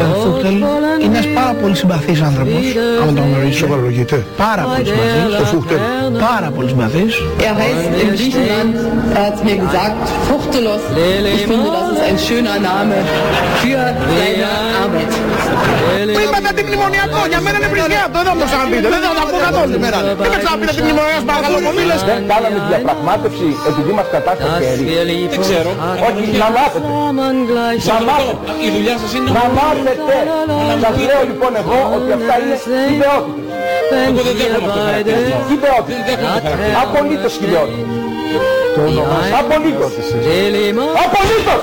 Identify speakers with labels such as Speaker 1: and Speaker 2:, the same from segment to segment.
Speaker 1: Ο Φούχτελ είναι ένας πάρα πολύ συμπαθής άνθρωπος, άμα τον γνωρίσω.
Speaker 2: Σοβαρολογείται.
Speaker 1: Πάρα πολύ συμπαθής.
Speaker 2: Ο Φούχτελ.
Speaker 1: Πάρα πολύ συμπαθής.
Speaker 3: Er heißt in Griechenland, er hat mir gesagt, Fruchtelos. Ich finde, das ist ein schöner Name für seine Arbeit.
Speaker 4: Που είπατε αντιμνημονιακό, για μένα είναι βρισιά αυτό, δεν θα μου το ξαναπείτε, δεν θα το ακούω καθόλου σήμερα. Δεν με ξαναπείτε αντιμνημονιακός, παρακαλώ πολύ, λες.
Speaker 5: Δεν κάναμε διαπραγμάτευση επειδή μας κατάσταση αιρεί.
Speaker 6: Δεν ξέρω.
Speaker 5: Όχι, να μάθετε. Να μάθετε.
Speaker 6: Η δουλειά σας είναι
Speaker 5: Να μάθετε. Σας λέω λοιπόν εγώ ότι αυτά είναι ιδεότητες.
Speaker 6: Εγώ δεν δέχομαι αυτό το χαρακτηρισμό. Δεν
Speaker 5: Ιδεότητες.
Speaker 6: δέχομαι το χαρακτηρισμό.
Speaker 5: Απολύτως ιδεότητες. Απολύτως. Απολύτως.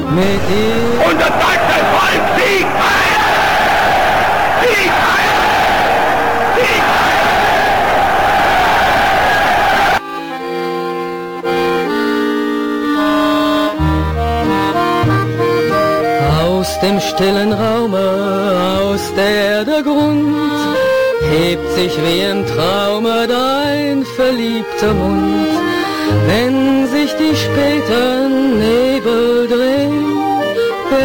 Speaker 5: Und das deutsche Volk siegt heil! Siegt heil! Siegt heil!
Speaker 7: Aus dem stillen Raume, aus der der Grund hebt sich wie im Traume dein verliebter Mund. Wenn sich die späten Nebel drehen,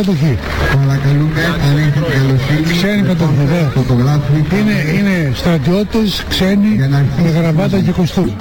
Speaker 1: κατοχή.
Speaker 8: Παρακαλούμε, αν έχετε καλοσύνη,
Speaker 1: Ξένη κατοχή, βέβαια.
Speaker 8: φωτογράφοι
Speaker 1: Είναι, είναι στρατιώτες ξένοι
Speaker 8: Για να αρχίσει
Speaker 1: με
Speaker 8: η
Speaker 1: γραβάτα και κοστούμι.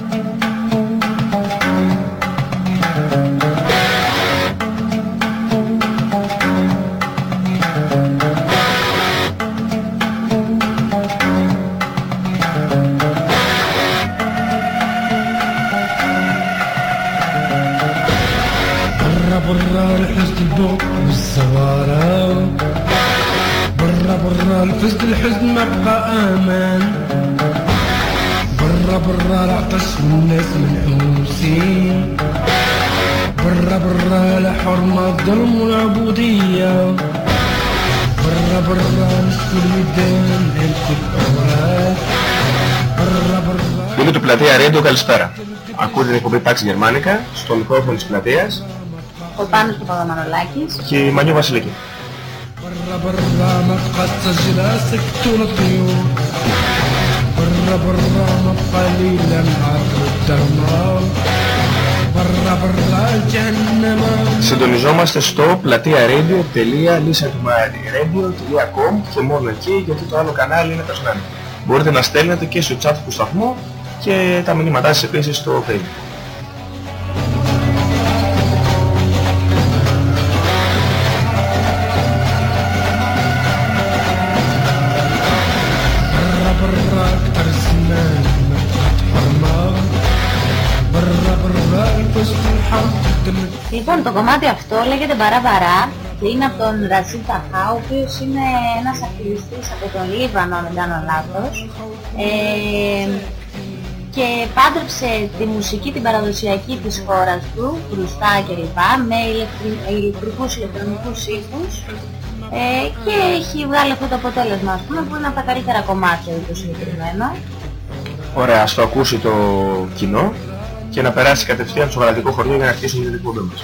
Speaker 9: καλησπέρα. Ακούτε την εκπομπή Pax Γερμανικά στο μικρόφωνο της πλατείας.
Speaker 10: Ο Πάνος Παπαδομανολάκης.
Speaker 9: Και η Μανιού Βασιλική. Συντονιζόμαστε στο πλατεία-radio.com και μόνο εκεί γιατί το άλλο κανάλι είναι περσμένο. Μπορείτε να στέλνετε και στο chat του σταθμού και τα μηνύματά σας επίσης στο facebook.
Speaker 10: Λοιπόν, το κομμάτι αυτό λέγεται Μπαραβαρά και είναι από τον Ραζί Ταχά, ο οποίος είναι ένας ακτιβιστής από τον Λίβανο, αν δεν κάνω λάθος. Ε, και πάντρεψε τη μουσική την παραδοσιακή της χώρας του, κρουστά κλπ, με ηλεκτρι- ηλεκτρικούς ηλεκτρονικούς ήχους ε, και έχει βγάλει αυτό το αποτέλεσμα, ας πούμε, που είναι από τα καλύτερα κομμάτια του συγκεκριμένο.
Speaker 9: Ωραία, ας το ακούσει το κοινό και να περάσει κατευθείαν στο γαλατικό χωριό για να αρχίσουμε την εκπομπή μας.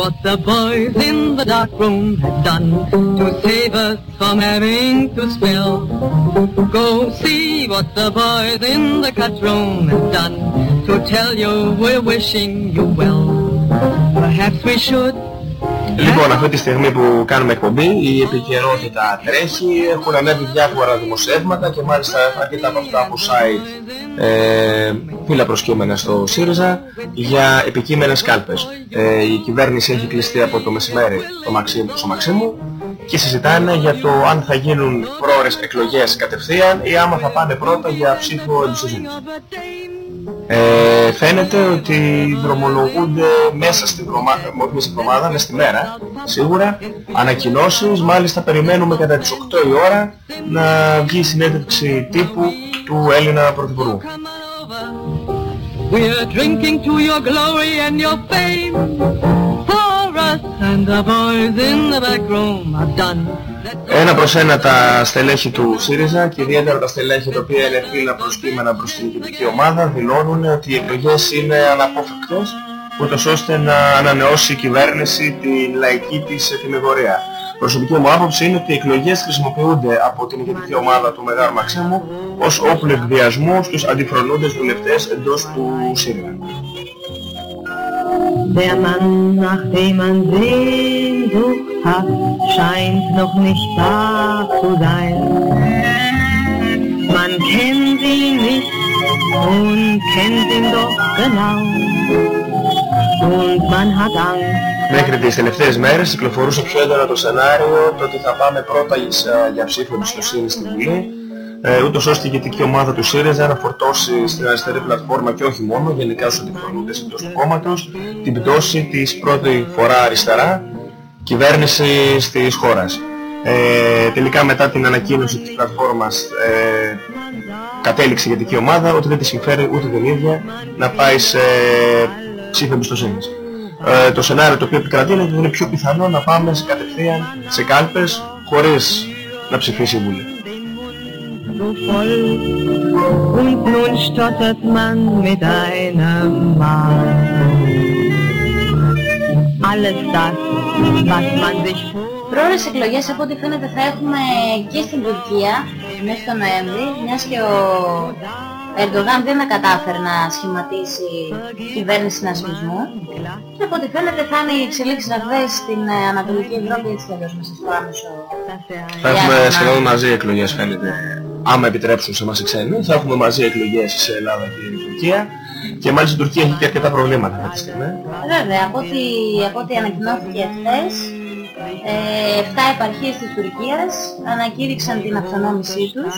Speaker 7: What the boys in the dark room have done to save us from having to spill. Go see what the boys in the cut room have done to tell you we're wishing you well. Perhaps we should
Speaker 11: Λοιπόν, αυτή τη στιγμή που κάνουμε εκπομπή, η επικαιρότητα τρέχει, έχουν ανέβει διάφορα δημοσιεύματα και μάλιστα αρκετά από αυτά από site ε, φύλλα προσκύμενα στο ΣΥΡΙΖΑ για επικείμενες κάλπες. Ε, η κυβέρνηση έχει κλειστεί από το μεσημέρι το Μαξίμου, στο Μαξίμου και συζητάνε για το αν θα γίνουν πρόορες εκλογές κατευθείαν ή άμα θα πάνε πρώτα για ψήφο εμπιστοσύνης. Ε, φαίνεται ότι δρομολογούνται μέσα στην εβδομάδα, όχι μέσα στην εβδομάδα, μέσα στη μέρα, σίγουρα, ανακοινώσεις, μάλιστα περιμένουμε κατά τις 8 η ώρα να βγει η συνέντευξη τύπου του Έλληνα Πρωθυπουργού.
Speaker 7: We're drinking to your glory and your fame.
Speaker 11: Ένα προς ένα τα στελέχη του ΣΥΡΙΖΑ και ιδιαίτερα τα στελέχη τα οποία είναι φύλλα προσκύμενα προς την ηγετική ομάδα δηλώνουν ότι οι εκλογές είναι αναπόφευκτες ούτως ώστε να ανανεώσει η κυβέρνηση την λαϊκή της ετοιμιγορία. Προσωπική μου άποψη είναι ότι οι εκλογές χρησιμοποιούνται από την ηγετική ομάδα του Μεγάλου Μαξίμου ως όπλο εκβιασμού στους αντιφρονούντες βουλευτές εντός του ΣΥΡΙΖΑ.
Speaker 7: Der Mann, nach dem man Sehnsucht hat, scheint noch nicht da zu sein. Man kennt ihn nicht und kennt ihn doch genau. Und man hat Angst.
Speaker 11: Μέχρι τις τελευταίες μέρες κυκλοφορούσε πιο έντονα το σενάριο το ότι θα πάμε πρώτα για, για ψήφο εμπιστοσύνη στη Βουλή ε, ούτως ώστε η ηγετική ομάδα του ΣΥΡΙΖΑ να φορτώσει στην αριστερή πλατφόρμα και όχι μόνο, γενικά στους αντιφρονούντες εντός του κόμματος, την πτώση της πρώτη φορά αριστερά κυβέρνηση της χώρας. Ε, τελικά μετά την ανακοίνωση της πλατφόρμας ε, κατέληξε η ηγετική ομάδα ότι δεν τη συμφέρει ούτε την ίδια να πάει σε ψήφο εμπιστοσύνης. Ε, το σενάριο το οποίο επικρατεί είναι ότι είναι πιο πιθανό να πάμε σε κατευθείαν σε κάλπες χωρίς να ψηφίσει η Βουλή.
Speaker 7: So voll und nun stottert man mit einem Mal. Alles das, was man sich
Speaker 10: Πρόορες εκλογές από ό,τι φαίνεται θα έχουμε και στην Τουρκία μέχρι τον Νοέμβρη, μιας και ο Ερντογάν δεν κατάφερε να σχηματίσει κυβέρνηση συνασπισμού και από ό,τι φαίνεται θα είναι οι εξελίξεις ραγδαίες στην ε, Ανατολική Ευρώπη έτσι κι αλλιώς μέσα στο άμεσο
Speaker 11: Θα έχουμε σχεδόν μαζί εκλογές φαίνεται. Άμα επιτρέψουν σε εμάς οι ξένοι, θα έχουμε μαζί εκλογές σε Ελλάδα και Τουρκία. Και μάλιστα η Τουρκία έχει και αρκετά προβλήματα αυτή τη στιγμή.
Speaker 10: Βέβαια, από ό,τι, από ό,τι ανακοινώθηκε χθες, ε, 7 επαρχίες της Τουρκίας ανακήρυξαν την αυτονόμησή τους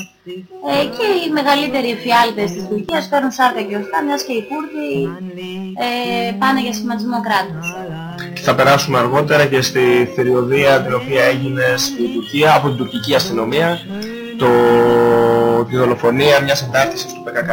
Speaker 10: ε, και οι μεγαλύτεροι εφιάλτες της Τουρκίας φέρνουν σάρκα και οστά μιας και οι Κούρδοι ε, πάνε για σχηματισμό κράτους.
Speaker 11: Και θα περάσουμε αργότερα και στη θηριωδία την οποία έγινε στην Τουρκία από την τουρκική αστυνομία το, τη δολοφονία μιας αντάρτησης του ΠΚΚ.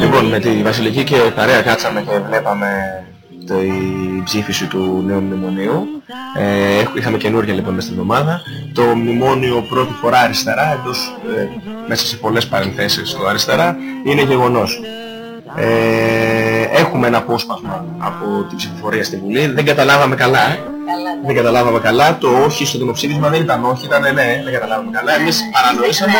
Speaker 11: Λοιπόν, με τη Βασιλική και παρέα κάτσαμε και βλέπαμε η ψήφιση του νέου μνημονίου. Ε, είχαμε καινούργια λοιπόν μέσα στην εβδομάδα. Το μνημόνιο πρώτη φορά αριστερά, εντός, ε, μέσα σε πολλές παρενθέσεις το αριστερά, είναι γεγονός. Ε, έχουμε ένα απόσπασμα από την ψηφοφορία στη Βουλή. Δεν καταλάβαμε καλά δεν καταλάβαμε καλά. Το όχι στο δημοψήφισμα δεν ήταν όχι, ήταν ναι, δεν καταλάβαμε καλά. Εμείς παρανοήσαμε.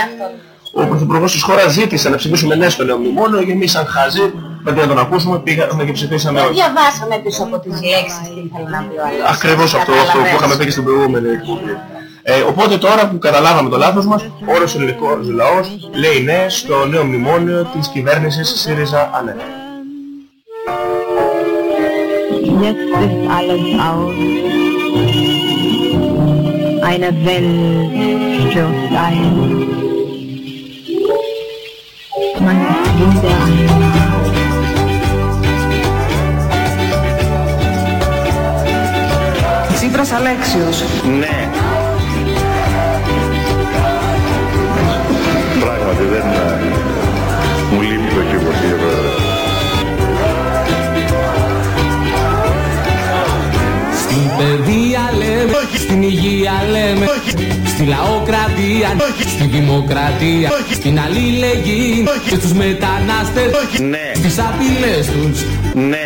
Speaker 11: Ο Πρωθυπουργός της χώρας ζήτησε να ψηφίσουμε ναι στο νέο μνημόνιο και εμείς σαν χαζοί, πρέπει να τον ακούσουμε, πήγαμε και ψηφίσαμε
Speaker 10: Δεν
Speaker 11: όχι.
Speaker 10: διαβάσαμε πίσω από τις λέξεις τι ήθελε να πει ο άλλος.
Speaker 11: Ακριβώς αυτό, αυτό που είχαμε πει και στην προηγούμενη εκπομπή. Ε, οπότε τώρα που καταλάβαμε το λάθος μας, όλος ο ελληνικός λαός λέει ναι στο νέο μνημόνιο της κυβέρνησης ΣΥΡΙΖΑ ΑΝΕ.
Speaker 7: Jetzt ist alles aus. Eine Welt stürzt ein. Man ist wieder einmal.
Speaker 12: Τσίπρας Αλέξιος.
Speaker 13: Ναι. Πράγματι δεν ε, μου λείπει το κύπρο, κύριε Πρόεδρε.
Speaker 14: Στην παιδεία λέμε, στην υγεία λέμε, στη λαοκρατία, στη δημοκρατία, στην αλληλεγγύη και στους μετανάστες, στις απειλές τους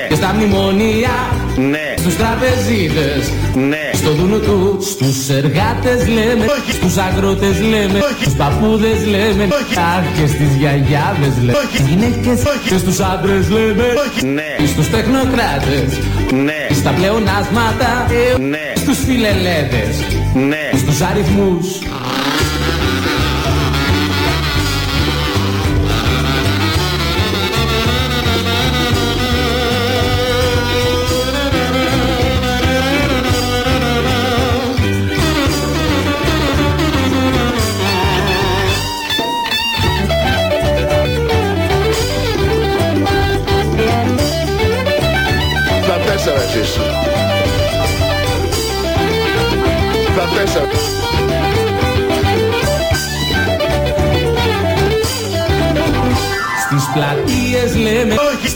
Speaker 14: και στα μνημονία, στους τραπεζίτες, στο δούνο τους, στους εργάτες λέμε, στους αγρότες λέμε, στους παππούδες λέμε, αχ και στις γιαγιάδες λέμε, στις γυναίκες και στους άντρες λέμε, στους τεχνοκράτες, στα πλεονάσματα, στους φιλελέδες, στους αριθμούς.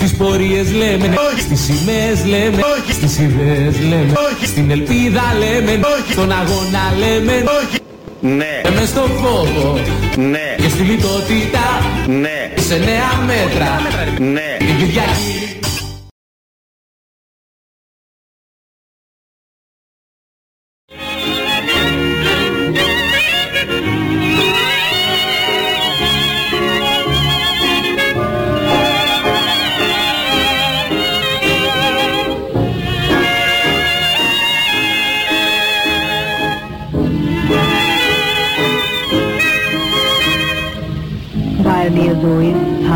Speaker 14: Στις πορείες λέμε, στις σημαίες λέμε, στις ιδέες λέμε, στην ελπίδα λέμε, στον αγώνα λέμε,
Speaker 13: Ναι.
Speaker 14: λέμε στο φόβο
Speaker 13: Ναι.
Speaker 14: και στη λιτότητα,
Speaker 13: Ναι.
Speaker 14: σε νέα μέτρα,
Speaker 13: Ναι.
Speaker 14: την Κυριακή.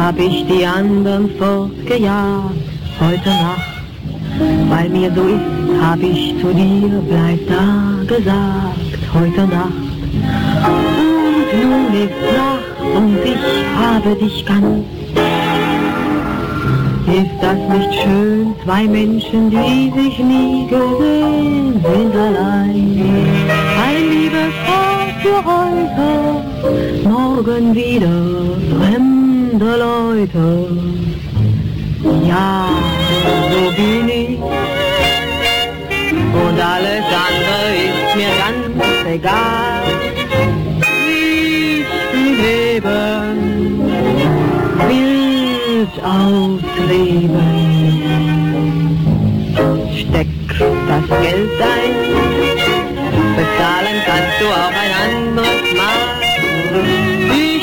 Speaker 7: Hab ich die anderen fortgejagt heute Nacht. Weil mir so ist, hab ich zu dir, bleib da gesagt heute Nacht. Und nun ist Nacht und ich habe dich ganz. Ist das nicht schön, zwei Menschen, die sich nie gesehen sind allein? Ein Liebespaar für heute, morgen wieder fremde Leute. Ja, so bin ich. Und alles andere ist mir ganz egal. Ich leben, wild ausleben. Steck das Geld ein, bezahlen kannst du auch ein anderes Mal. Ich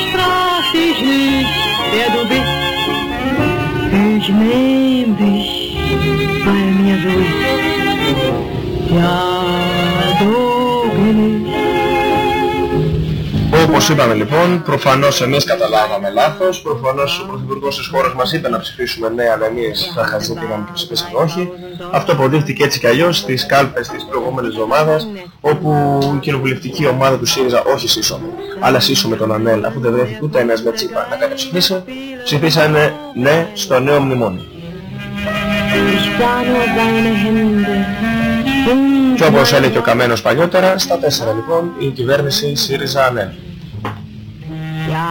Speaker 7: Ich nehm dich, weil mir so ist. Ja, so bin ich.
Speaker 11: Όπως είπαμε λοιπόν, προφανώς εμείς καταλάβαμε λάθος, προφανώς ο Πρωθυπουργός της χώρας μας είπε να ψηφίσουμε ναι, αλλά εμείς θα χαζοί πήγαμε και ψηφίσαμε όχι. Αυτό αποδείχτηκε έτσι κι αλλιώς στις κάλπες της προηγούμενης εβδομάδας, όπου η κοινοβουλευτική ομάδα του ΣΥΡΙΖΑ, όχι σύσσωμη, αλλά σύσσωμη τον ΑΝΕΛ, αφού δεν βρέθηκε ούτε ένας με τσίπα να καταψηφίσει, ψηφίσανε ναι στο νέο μνημόνιο.
Speaker 7: Ich sah nur seine Hände.
Speaker 11: Και όπως έλεγε και ο Καμένος παλιότερα, στα τέσσερα λοιπόν η κυβέρνηση ΣΥΡΙΖΑ ΑΝΕΛ.
Speaker 7: Ja,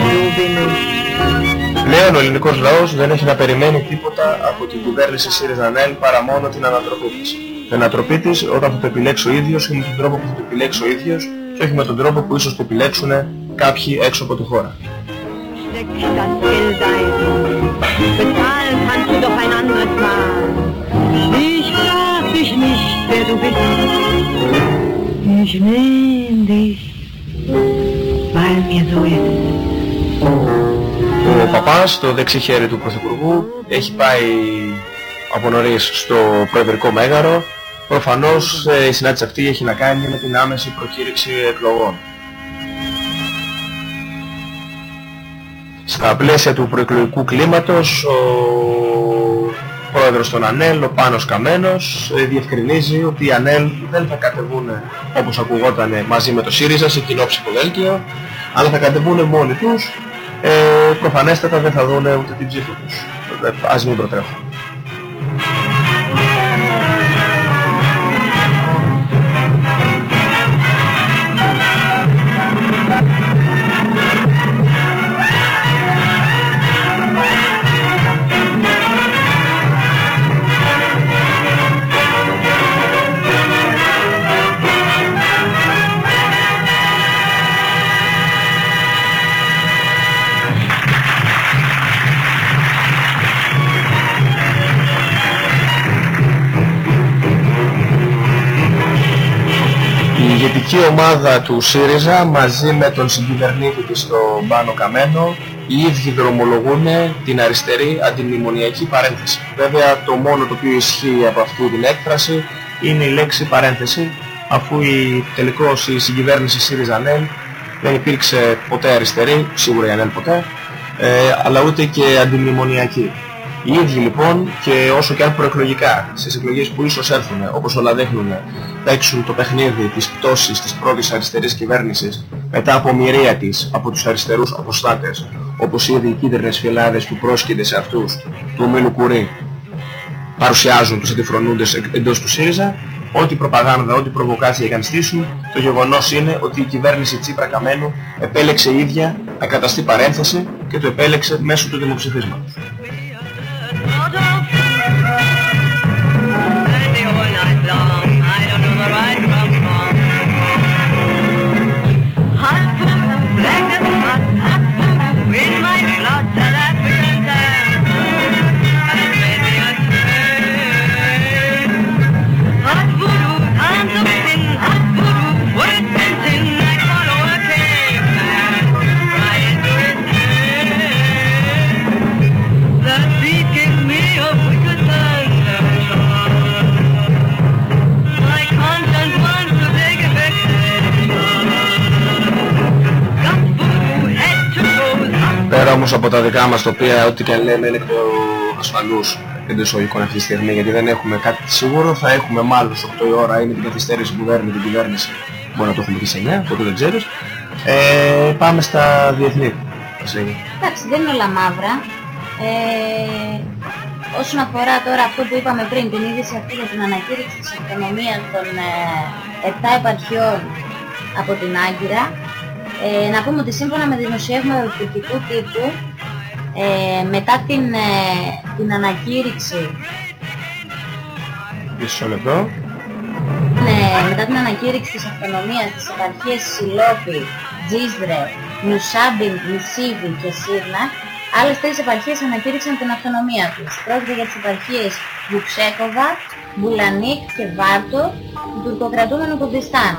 Speaker 7: so bin ich.
Speaker 11: Πλέον ο ελληνικός λαός δεν έχει να περιμένει τίποτα από την κυβέρνηση ΣΥΡΙΖΑ ΑΝΕΛ παρά μόνο την ανατροπή της. Την ανατροπή της όταν θα το επιλέξει ο ίδιος ή με τον τρόπο που θα το επιλέξει ο ίδιος και όχι με τον τρόπο που ίσως το επιλέξουν κάποιοι έξω από τη χώρα.
Speaker 7: Steck das Geld ein. Bezahlen kannst du doch ein anderes Mal. Ich frag dich nicht,
Speaker 15: ich nehm dich, weil mir so ist.
Speaker 11: Ο παπάς, το δεξί χέρι του Πρωθυπουργού, έχει πάει από νωρίς στο Προεδρικό Μέγαρο. Προφανώς ε, η συνάντηση αυτή έχει να κάνει με την άμεση προκήρυξη εκλογών. Στα πλαίσια του προεκλογικού κλίματος, ο πρόεδρος των ΑΝΕΛ, ο Πάνος Καμένος, ε, διευκρινίζει ότι οι ΑΝΕΛ δεν θα κατεβούν όπως ακουγόταν μαζί με το ΣΥΡΙΖΑ σε κοινό ψηφοδέλτιο, αλλά θα κατεβούν μόνοι τους, ε, προφανέστατα δεν θα δουν ούτε την ψήφο τους. Ε, Ας μην προτρέχουν. Η ηγετική ομάδα του ΣΥΡΙΖΑ μαζί με τον συγκυβερνήτη της τον Πάνο Καμένο οι ίδιοι δρομολογούν την αριστερή αντιμνημονιακή παρένθεση. Βέβαια το μόνο το οποίο ισχύει από αυτή την έκφραση είναι η λέξη παρένθεση αφού η, τελικώς η συγκυβέρνηση ΣΥΡΙΖΑ ΝΕΛ δεν υπήρξε ποτέ αριστερή, σίγουρα η ΑΝΕΛ ποτέ, ε, αλλά ούτε και αντιμνημονιακή. Οι ίδιοι λοιπόν και όσο και αν προεκλογικά στις εκλογές που ίσως έρθουν όπως όλα δείχνουν παίξουν το παιχνίδι της πτώσης της πρώτης αριστερής κυβέρνησης μετά από μοιραία της από τους αριστερούς αποστάτες όπως ήδη οι κίτρινες φυλάδες που πρόσκειται σε αυτούς του ομίλου Κουρί παρουσιάζουν τους αντιφρονούντες εντός του ΣΥΡΙΖΑ ό,τι προπαγάνδα, ό,τι προβοκάτσια για να στήσουν το γεγονός είναι ότι η κυβέρνηση Τσίπρα Καμένου επέλεξε η ίδια να καταστεί παρένθεση και το επέλεξε μέσω του δημοψηφίσματος. Όμως από τα δικά μας, τα οποία ό,τι και αν λέμε είναι πιο ασφαλούς εντός εισαγωγικών αυτή τη στιγμή, γιατί δεν έχουμε κάτι σίγουρο, θα έχουμε μάλλον στις 8 η ώρα ή με την καθυστέρηση που παίρνει την κυβέρνηση, μπορεί να το έχουμε και σε 9, το δεν ξέρεις. Ε, πάμε στα διεθνή.
Speaker 10: Εντάξει, δεν είναι όλα μαύρα. Ε, όσον αφορά τώρα αυτό που είπαμε πριν, την είδηση αυτή για την ανακήρυξη της αυτονομίας των ε, 7 επαρχιών από την Άγκυρα, ε, να πούμε ότι σύμφωνα με δημοσιεύματα του τουρκικού τύπου, ε, μετά την, ε, την ανακήρυξη
Speaker 11: Μισό λεπτό.
Speaker 10: ναι, μετά την ανακήρυξη της αυτονομίας της επαρχίας Σιλόπη, Τζίσδρε, Νουσάμπιν, Νησίβη και Σύρνα, άλλες τρεις επαρχίες ανακήρυξαν την αυτονομία τους. Πρόκειται για τις επαρχίες Βουξέκοβα, Μπουλανίκ και Βάρτο του τουρκοκρατούμενου Κουρδιστάν.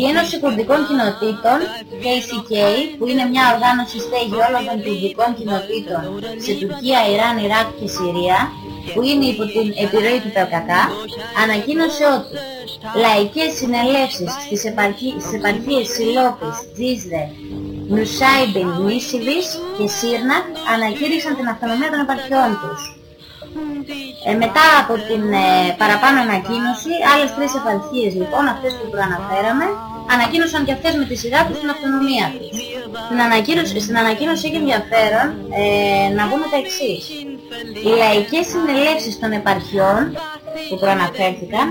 Speaker 10: Η Ένωση Κουρδικών Κοινοτήτων, KCK, που είναι μια οργάνωση στέγη όλων των κουρδικών κοινοτήτων σε Τουρκία, Ιράν, Ιράκ και Συρία, που είναι υπό την επιρροή του ΠΚΚ, ανακοίνωσε ότι λαϊκές συνελεύσεις στις, επαρχί... στις επαρχίες Σιλόπης, Τζίζρε, Νουσάιμπιν, Νίσιβης και Σύρνακ ανακήρυξαν την αυτονομία των επαρχιών τους. Ε, μετά από την ε, παραπάνω ανακοίνωση, άλλες τρεις επαρχίες λοιπόν, αυτές που προαναφέραμε, ανακοίνωσαν και αυτές με τη σειρά τους την αυτονομία τους. Στην ανακοίνωση, στην ανακοίνωση έχει ενδιαφέρον ε, να πούμε τα εξής. Οι λαϊκές συνελεύσεις των επαρχιών που προαναφέρθηκαν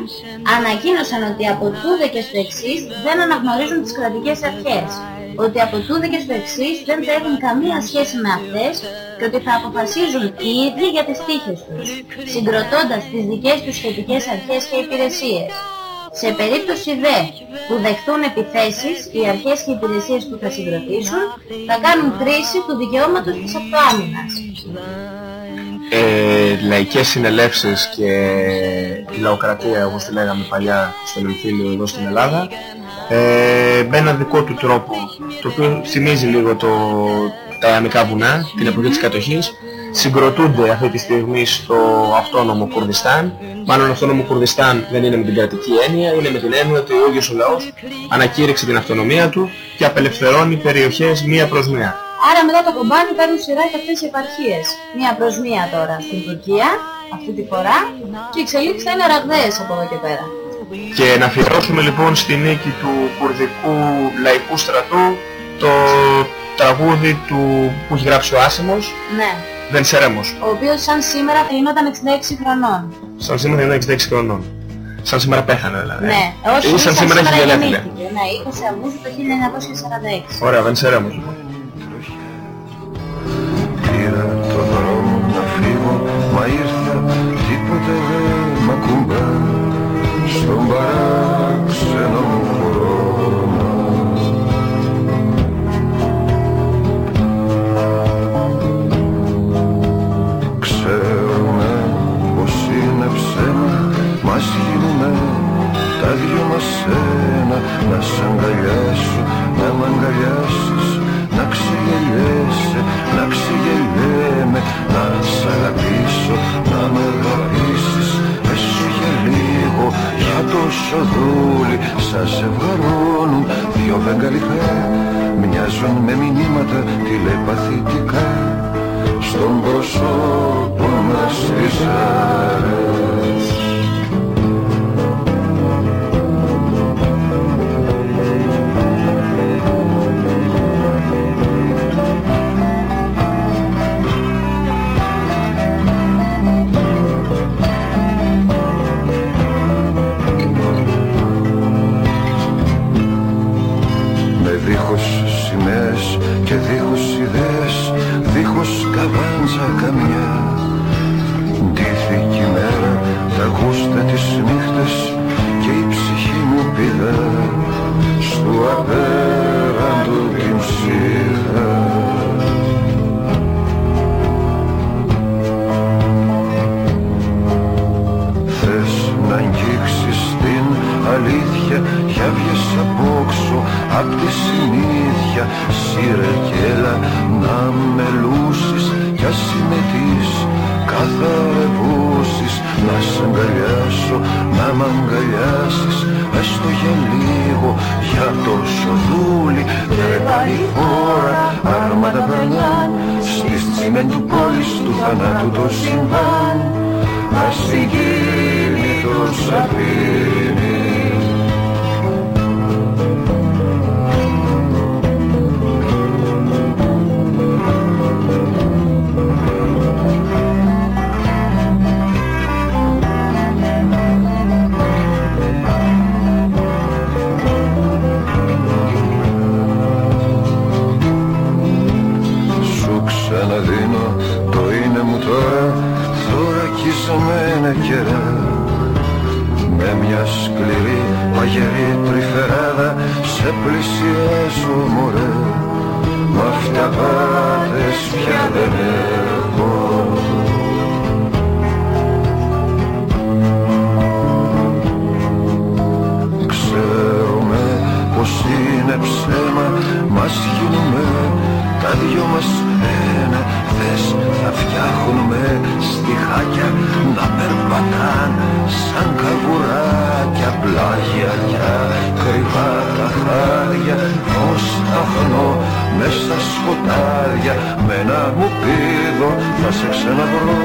Speaker 10: ανακοίνωσαν ότι από τούδε και στο εξής δεν αναγνωρίζουν τις κρατικές αρχές ότι από τούδε και στο εξής δεν θα έχουν καμία σχέση με αυτές και ότι θα αποφασίζουν οι ίδιοι για τις τύχες τους, συγκροτώντας τις δικές τους σχετικές αρχές και υπηρεσίες. Σε περίπτωση δε που δεχτούν επιθέσεις, οι αρχές και οι υπηρεσίες που θα συγκροτήσουν θα κάνουν κρίση του δικαιώματος της αυτοάμυνας.
Speaker 11: Ε, λαϊκές συνελεύσεις και η λαοκρατία όπως τη λέγαμε παλιά στον εμφύλιο εδώ στην Ελλάδα ε, με έναν δικό του τρόπο, το οποίο θυμίζει λίγο το, τα Ιαμικά βουνά, την εποχή της κατοχής, συγκροτούνται αυτή τη στιγμή στο αυτόνομο Κουρδιστάν. Μάλλον αυτόνομο Κουρδιστάν δεν είναι με την κρατική έννοια, είναι με την έννοια ότι ο ίδιος ο λαός ανακήρυξε την αυτονομία του και απελευθερώνει περιοχές μία προς μία.
Speaker 10: Άρα μετά το κομπάνι παίρνουν σειρά και αυτές οι επαρχίες. Μία προς μία τώρα στην Τουρκία, αυτή τη φορά, και οι εξελίξεις θα είναι ραγδαίες από εδώ και πέρα.
Speaker 11: Και να αφιερώσουμε λοιπόν στη νίκη του κουρδικού λαϊκού στρατού το τραγούδι του που έχει γράψει ο Άσιμος,
Speaker 10: Ναι.
Speaker 11: Δεν Σερέμος.
Speaker 10: Ο οποίος σαν σήμερα θα γινόταν 66 χρονών.
Speaker 11: Σαν σήμερα είναι 66 χρονών. Σαν σήμερα πέθανε δηλαδή.
Speaker 10: Ναι, όχι,
Speaker 11: Ή σαν σήμερα έχει γενέθλια.
Speaker 10: γεννήθηκε. Ναι, 20 Αυγούστου το 1946.
Speaker 11: Ωραία, δεν Σερέμος λοιπόν.
Speaker 16: Πήρα το δρόμο να φύγω Μα ήρθα τίποτε δεν μ' ακουμπά Στον παράξενο μου χώμα Ξέρουμε πως είναι ψέμα Μας γίνουμε τα δυο μας ένα. Να σ' αγκαλιάσω, να μ' αγκαλιάσεις Να ξεγελιέσαι, να ξεγελιέμαι. Να σ' αγαπήσω, να με αγαπήσεις Έστω για λίγο, για τόσο δούλη Σας ζευγαρώνουν δυο βεγγαλικά Μοιάζουν με μηνύματα τηλεπαθητικά. Στον προσώπο μας τις άρες The plans are coming in. Πόλης του θανάτου το συμβάν Ας την γίνει σε πλησιάζω μωρέ Μ' αυταπάτες πια δεν έχω. Ξέρουμε πως είναι ψέμα Μας γίνουμε τα δυο μας ένα Θες θα φτιάχνουμε στιχάκια Να περπατάν σαν καβουράκια Πλάγια για κρυβά τα χάρια Ως αχνό μες στα σκοτάδια Με ένα μου πίδο θα σε ξαναβρω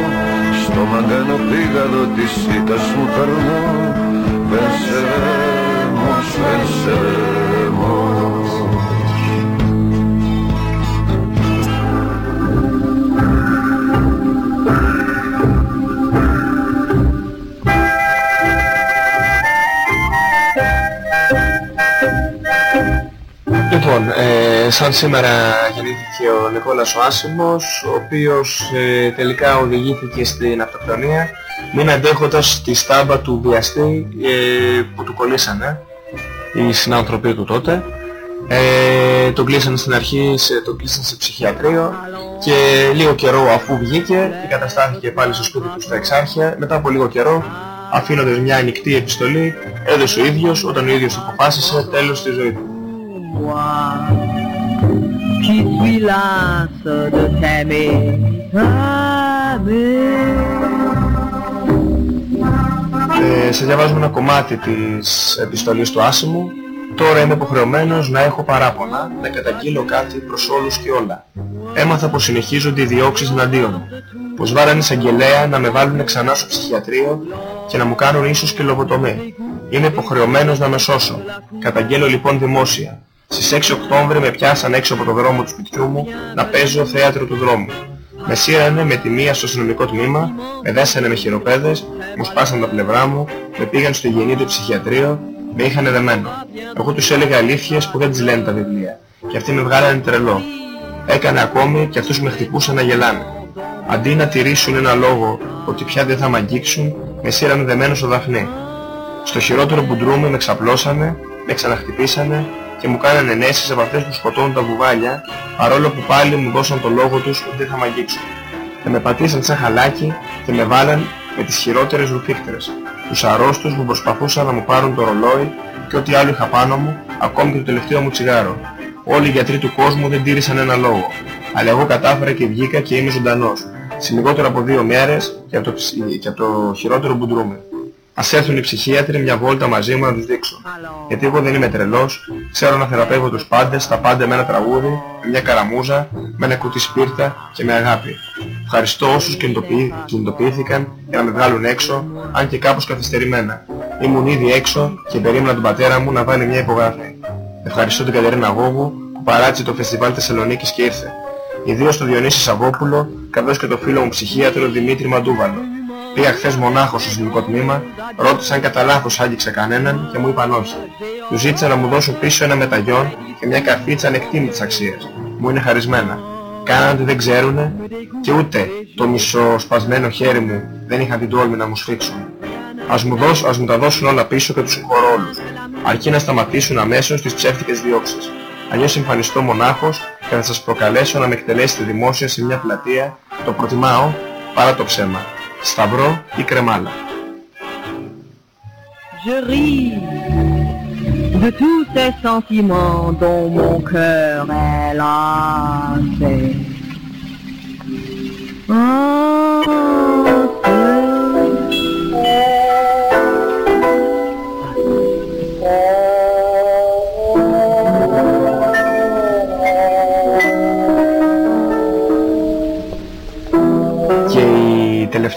Speaker 16: Στο μαγκάνο πήγαδο της ήττας μου περνώ Venceremos, venceremos
Speaker 11: Λοιπόν, ε, σαν σήμερα γεννήθηκε ο Νικόλας ο Άσιμος, ο οποίος ε, τελικά οδηγήθηκε στην αυτοκτονία, μην αντέχοντας τη στάμπα του βιαστή ε, που του κολλήσανε οι συνάνθρωποι του τότε. Ε, τον κλείσανε στην αρχή, σε, τον κλείσανε σε ψυχιατρίο και λίγο καιρό αφού βγήκε και καταστάθηκε πάλι στο σπίτι του στα Εξάρχεια, μετά από λίγο καιρό αφήνοντας μια ανοιχτή επιστολή, έδωσε ο ίδιος όταν ο ίδιος αποφάσισε τέλος στη ζωή του.
Speaker 15: Qui suis las de t'aimer,
Speaker 11: Ε, σε διαβάζουμε ένα κομμάτι της επιστολής του Άσιμου. Τώρα είμαι υποχρεωμένος να έχω παράπονα, να καταγγείλω κάτι προς όλους και όλα. Έμαθα πως συνεχίζονται οι διώξεις εναντίον μου. Πως βάρανε εισαγγελέα να με βάλουν ξανά στο ψυχιατρίο και να μου κάνουν ίσως και λογοτομή. Είμαι υποχρεωμένος να με σώσω. Καταγγέλω λοιπόν δημόσια. Στις 6 Οκτώβρη με πιάσαν έξω από το δρόμο του σπιτιού μου να παίζω θέατρο του δρόμου. Με σύρανε με τη μία στο αστυνομικό τμήμα, με δέσανε με χειροπέδες, μου σπάσαν τα πλευρά μου, με πήγαν στο υγιεινή ψυχιατρίο, με είχαν δεμένο. Εγώ τους έλεγα αλήθειες που δεν τις λένε τα βιβλία. Και αυτοί με βγάλανε τρελό. Έκανε ακόμη και αυτούς με χτυπούσαν να γελάνε. Αντί να τηρήσουν ένα λόγο ότι πια δεν θα μ' αγγίξουν, με σύρανε δεμένο στο δαφνί. Στο χειρότερο που ντρούμε με ξαπλώσανε, με ξαναχτυπήσανε και μου κάνανε ενέσεις από αυτές που σκοτώνουν τα βουβάλια, παρόλο που πάλι μου δώσαν το λόγο τους ότι δεν θα μ' αγγίξουν. Και με πατήσαν σαν χαλάκι και με βάλαν με τις χειρότερες ρουφίχτερες. Τους αρρώστους που προσπαθούσαν να μου πάρουν το ρολόι και ό,τι άλλο είχα πάνω μου, ακόμη και το τελευταίο μου τσιγάρο. Όλοι οι γιατροί του κόσμου δεν τήρησαν ένα λόγο. Αλλά εγώ κατάφερα και βγήκα και είμαι ζωντανός. Σε λιγότερο από δύο μέρες και από το, και από το χειρότερο που ντρούμε. Ας έρθουν οι ψυχίατροι μια βόλτα μαζί μου να τους δείξω. Γιατί εγώ δεν είμαι τρελός, ξέρω να θεραπεύω τους πάντες, τα πάντα με ένα τραγούδι, με μια καραμούζα, με ένα κουτί σπίρτα και με αγάπη. Ευχαριστώ όσους κινητοποιήθηκαν για να με βγάλουν έξω, αν και κάπως καθυστερημένα. Ήμουν ήδη έξω και περίμενα τον πατέρα μου να βάλει μια υπογραφή. Ευχαριστώ την Κατερίνα Γόγου που παράτησε το φεστιβάλ Θεσσαλονίκης και ήρθε. Ιδίως τον Διονύση Σαββόπουλο, καθώς και το φίλο μου ψυχίατρο Δημήτρη Μαντούβαλο. Πήγα χθες μονάχος στο συλλογικό τμήμα, ρώτησα αν κατά λάθος άγγιξε κανέναν και μου είπαν όχι. Του ζήτησα να μου δώσουν πίσω ένα μεταγιόν και μια καρφίτσα ανεκτήμητης αξίας. Μου είναι χαρισμένα. Κάναν ότι δεν ξέρουνε και ούτε το μισό σπασμένο χέρι μου δεν είχαν την τόλμη να μου σφίξουν. Ας μου, δώσ, ας μου τα δώσουν όλα πίσω και τους συγχωρώ όλους. Αρκεί να σταματήσουν αμέσως τις ψεύτικες διώξεις. Αλλιώς εμφανιστώ μονάχος και θα σας προκαλέσω να με εκτελέσετε δημόσια σε μια πλατεία, το προτιμάω, παρά το ψέμα. Σταυρό ή κρεμάλα.
Speaker 15: Je ris de tous ces sentiments dont mon cœur est lassé.
Speaker 11: Και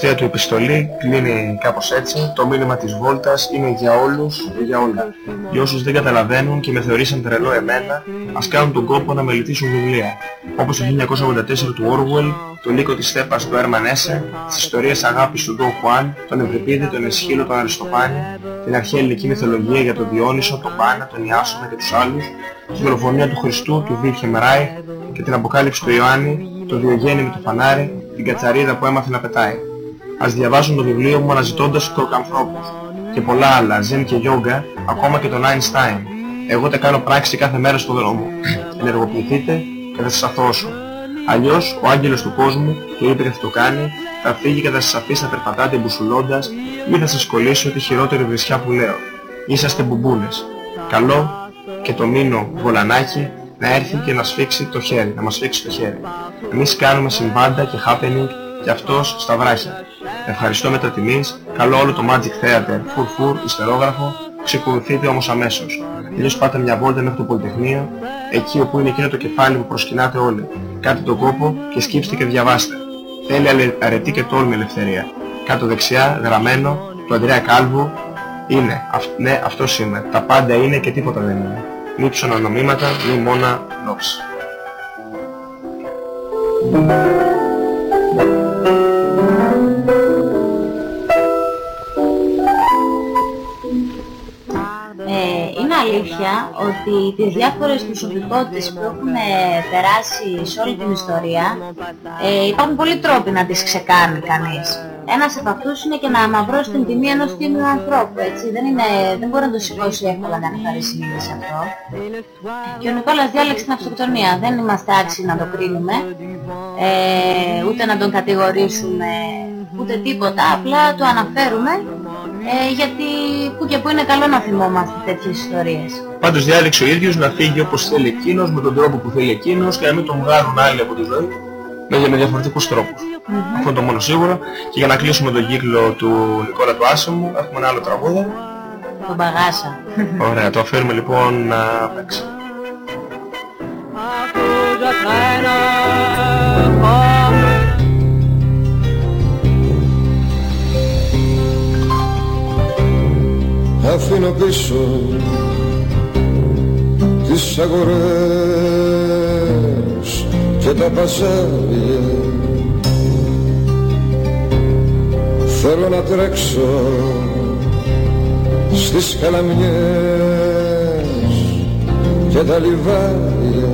Speaker 11: τελευταία του επιστολή κλείνει κάπως έτσι. Το μήνυμα της Βόλτας είναι για όλους και για όλα. Για όσους δεν καταλαβαίνουν και με θεωρήσαν τρελό εμένα, ας κάνουν τον κόπο να μελετήσουν βιβλία. Όπως το 1984 του Orwell, το Λύκο της Στέπας του Έρμαν Έσε, τις ιστορίες αγάπης του Ντο Χουάν, τον Ευρυπίδη, τον Εσχύλο, τον Αριστοφάνη, την αρχαία ελληνική μυθολογία για τον Διόνυσο, τον Πάνα, τον Ιάσονα και τους άλλους, τη δολοφονία του Χριστού, του Βίλχεμ Ράιχ και την αποκάλυψη του Ιωάννη, το Διογέννη με το φανάρι, την κατσαρίδα που έμαθε να πετάει. Ας διαβάζουν το βιβλίο μου αναζητώντας κροκανθρώπους και πολλά άλλα, ζεν και γιόγκα, ακόμα και τον Einstein. Εγώ τα κάνω πράξη κάθε μέρα στον δρόμο. Ενεργοποιηθείτε και θα σας αθώσω. Αλλιώς ο άγγελος του κόσμου, και είπε και θα το κάνει, θα φύγει και θα σας αφήσει να περπατάτε μπουσουλώντας ή θα σας κολλήσει ό,τι χειρότερη βρισιά που λέω. Είσαστε μπουμπούλες. Καλό και το μήνο βολανάκι να έρθει και να σφίξει το χέρι, να μας σφίξει το χέρι. Εμείς κάνουμε συμβάντα και happening και αυτός στα βράχια. Ευχαριστώ με τα τιμής, καλό όλο το Magic Theater, φουρ φουρ, ιστερόγραφο, ξεκολουθείτε όμως αμέσως. Τελείως πάτε μια βόλτα μέχρι το Πολυτεχνείο, εκεί όπου είναι εκείνο το κεφάλι που προσκυνάτε όλοι. Κάντε τον κόπο και σκύψτε και διαβάστε. Θέλει αρετή και τόλμη ελευθερία. Κάτω δεξιά, γραμμένο, του Αντρέα Κάλβου, είναι, αυ, ναι αυτός είμαι, τα πάντα είναι και τίποτα δεν είναι. Μη ψωνονομήματα, μη μόνα νόψη.
Speaker 10: Αλήθεια ότι τις διάφορες προσωπικότητες που έχουν ε, περάσει σε όλη την ιστορία ε, υπάρχουν πολλοί τρόποι να τις ξεκάνει κανείς. ένας από αυτούς είναι και να αμαυρώσει την τιμή ενός τίμιου ανθρώπου, έτσι. Δεν, είναι, δεν μπορεί να το σηκώσει εύκολα να είναι σε αυτό. Και ο Νικόλας διάλεξε την αυτοκτονία. Δεν είμαστε άξιοι να το κρίνουμε, ε, ούτε να τον κατηγορήσουμε, ούτε τίποτα. Απλά το αναφέρουμε, ε, γιατί που και που είναι καλό να θυμόμαστε τέτοιες ιστορίες.
Speaker 11: Πάντως διάλεξε ο ίδιος να φύγει όπως θέλει εκείνος, με τον τρόπο που θέλει εκείνος και να μην τον βγάλουν άλλοι από τη ζωή με, με διαφορετικούς τρόπους.
Speaker 10: Mm-hmm.
Speaker 11: Αυτό είναι το μόνο σίγουρο. Και για να κλείσουμε τον κύκλο του Νικόλα του Άσεμου έχουμε ένα άλλο τραγούδι.
Speaker 10: Τον Παγάσα.
Speaker 11: Ωραία, το αφήνουμε λοιπόν να παίξει.
Speaker 16: Αφήνω πίσω τις αγορές και τα παζάρια. Θέλω να τρέξω στις καλαμιές και τα λιβάρια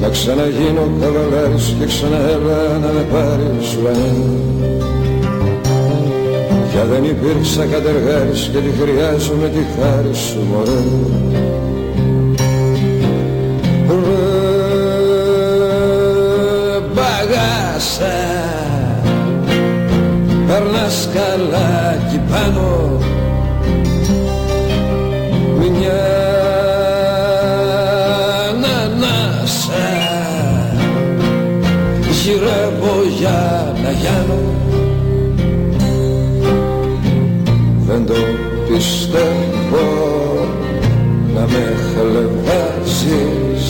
Speaker 16: να ξαναγίνω καβαλάρης και ξαναέλα να με πάρεις ουρανέ για δεν υπήρξα κατεργάρης και τη χρειάζομαι τη χάρη σου μωρέ. Ρε μπαγάσα Περνάς καλά κι πάνω. Μια ανανάσα γυρεύω για να γιάνω το πιστεύω να με χλεβάζεις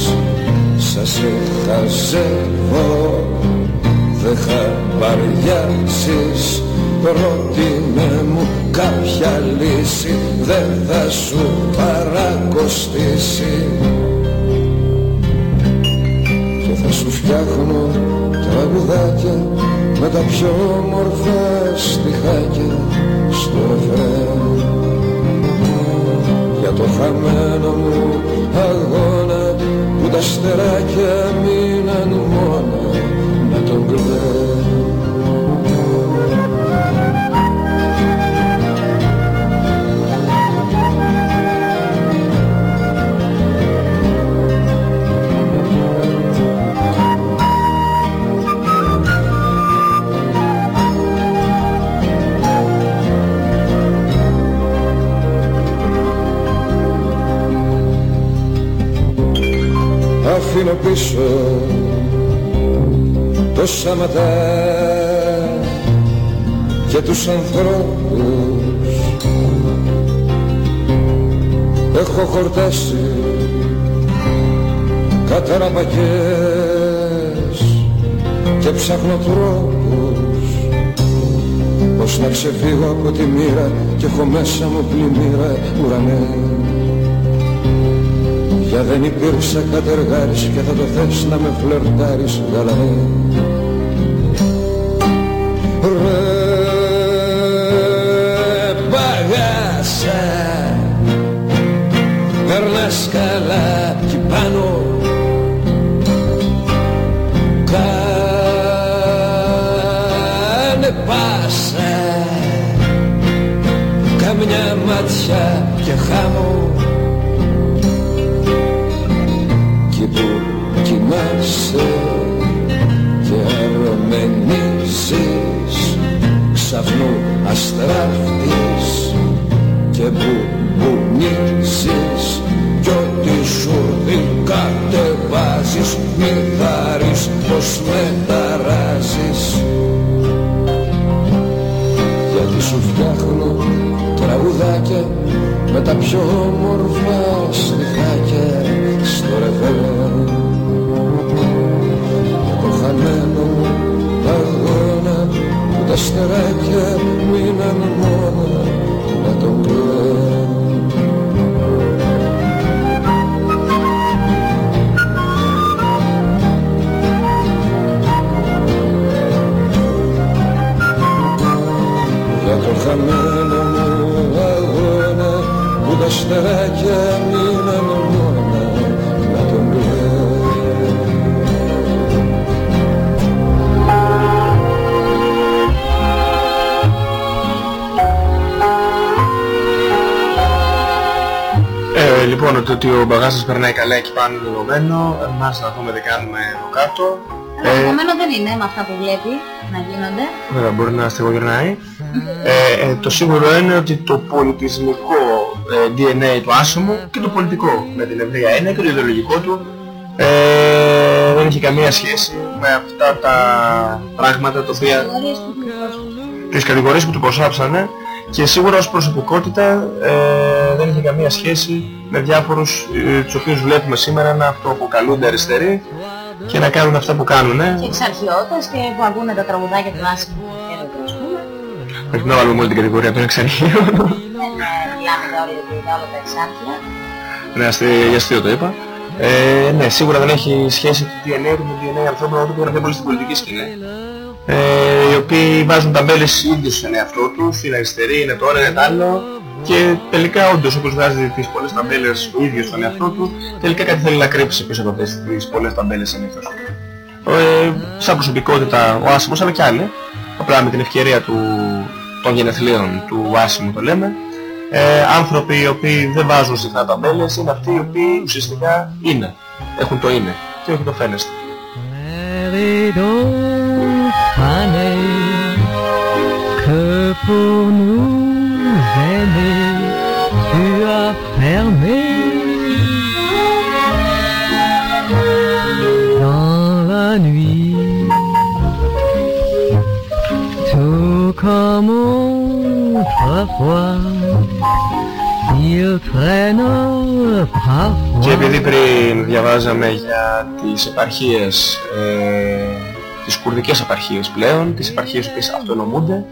Speaker 16: σας σε χαζεύω δεν χαμπαριάζεις πρότεινε μου κάποια λύση δεν θα σου παρακοστήσει. Και θα σου φτιάχνω τραγουδάκια με τα πιο όμορφα στιχάκια στο ρεφρέν για το χαμένο μου αγώνα που τα στεράκια μείναν μόνα με τον κλαιν αφήνω πίσω το σαματά και τους ανθρώπους. Έχω χορτάσει καταραπακές και ψάχνω τρόπους πως να ξεφύγω από τη μοίρα και έχω μέσα μου πλημμύρα ουρανές για δεν υπήρξα κατεργάρης και θα το θες να με φλερτάρεις γαλανέ. Ρε μπαγάσα Περνάς καλά κι πάνω. Κάνε πάσα Καμιά μάτια και χάμω κοιμάσαι και αρμενίζεις ξαφνού αστράφτης και μπουμπουνίζεις. Κι ό,τι σου δει κατεβάζεις μη δάρεις πως μεταράζεις γιατί σου φτιάχνω τραγουδάκια με τα πιο όμορφα που τα στεράκια μείναν μόνα να τον κλαίν για το χαμένο μου αγώνα που τα στεράκια μείναν
Speaker 11: Λοιπόν, ότι, ότι ο μπαγάς σας περνάει καλά εκεί πάνω δεδομένο, εμάς να δούμε τι κάνουμε εδώ κάτω.
Speaker 10: Αλλά δεδομένο δεν είναι με αυτά που βλέπει να γίνονται.
Speaker 11: Βέβαια, μπορεί να στεγογυρνάει. Ε, ε, το σίγουρο είναι ότι το πολιτισμικό ε, DNA του άσημου και το πολιτικό με την ευρεία έννοια και το ιδεολογικό του ε, δεν έχει καμία σχέση με αυτά τα πράγματα τα οποία τις κατηγορίες που του προσάψανε και σίγουρα ως προσωπικότητα ε, δεν έχει καμία σχέση με διάφορους ε, τους οποίους βλέπουμε σήμερα να αυτοαποκαλούνται αριστεροί και να κάνουν αυτά που κάνουν.
Speaker 10: Και εξαρχιώτες και που ακούνε τα τραγουδάκια του άσχημου του χαίρετο, ας πούμε.
Speaker 11: Όχι να βάλουμε όλη την κατηγορία των εξαρχείων.
Speaker 10: Δεν ε, μιλάμε για όλα τα όλα τα εξάρχεια.
Speaker 11: Ναι, αστείο, για αστείο το είπα. Ε, ναι, σίγουρα δεν έχει σχέση το DNA του με το DNA ανθρώπων που είναι πιο πολύ στην πολιτική σκηνή. Ε, οι οποίοι βάζουν τα μέλες ίδιους στον εαυτό τους, είναι αριστεροί, είναι τώρα, είναι τ' άλλο και τελικά όντως όπως βάζει τις πολλές ταμπέλες ο ίδιος στον εαυτό του, τελικά κάτι θέλει να κρύψει πίσω από αυτές τις πολλές ταμπέλες συνήθως. Ε, σαν προσωπικότητα ο Άσιμος αλλά και άλλοι, απλά με την ευκαιρία του, των γενεθλίων του Άσιμου το λέμε, ε, άνθρωποι οι οποίοι δεν βάζουν συχνά ταμπέλες είναι αυτοί οι οποίοι ουσιαστικά είναι, έχουν το είναι και όχι το φαίνεστε.
Speaker 15: que pour nous aimer, tu as fermé dans la nuit, tout comme autrefois. Il traîne parfois.
Speaker 11: Και επειδή πριν διαβάζαμε για τις επαρχίες, ε, τις κουρδικές επαρχίες πλέον, τις επαρχίες που αυτονομούνται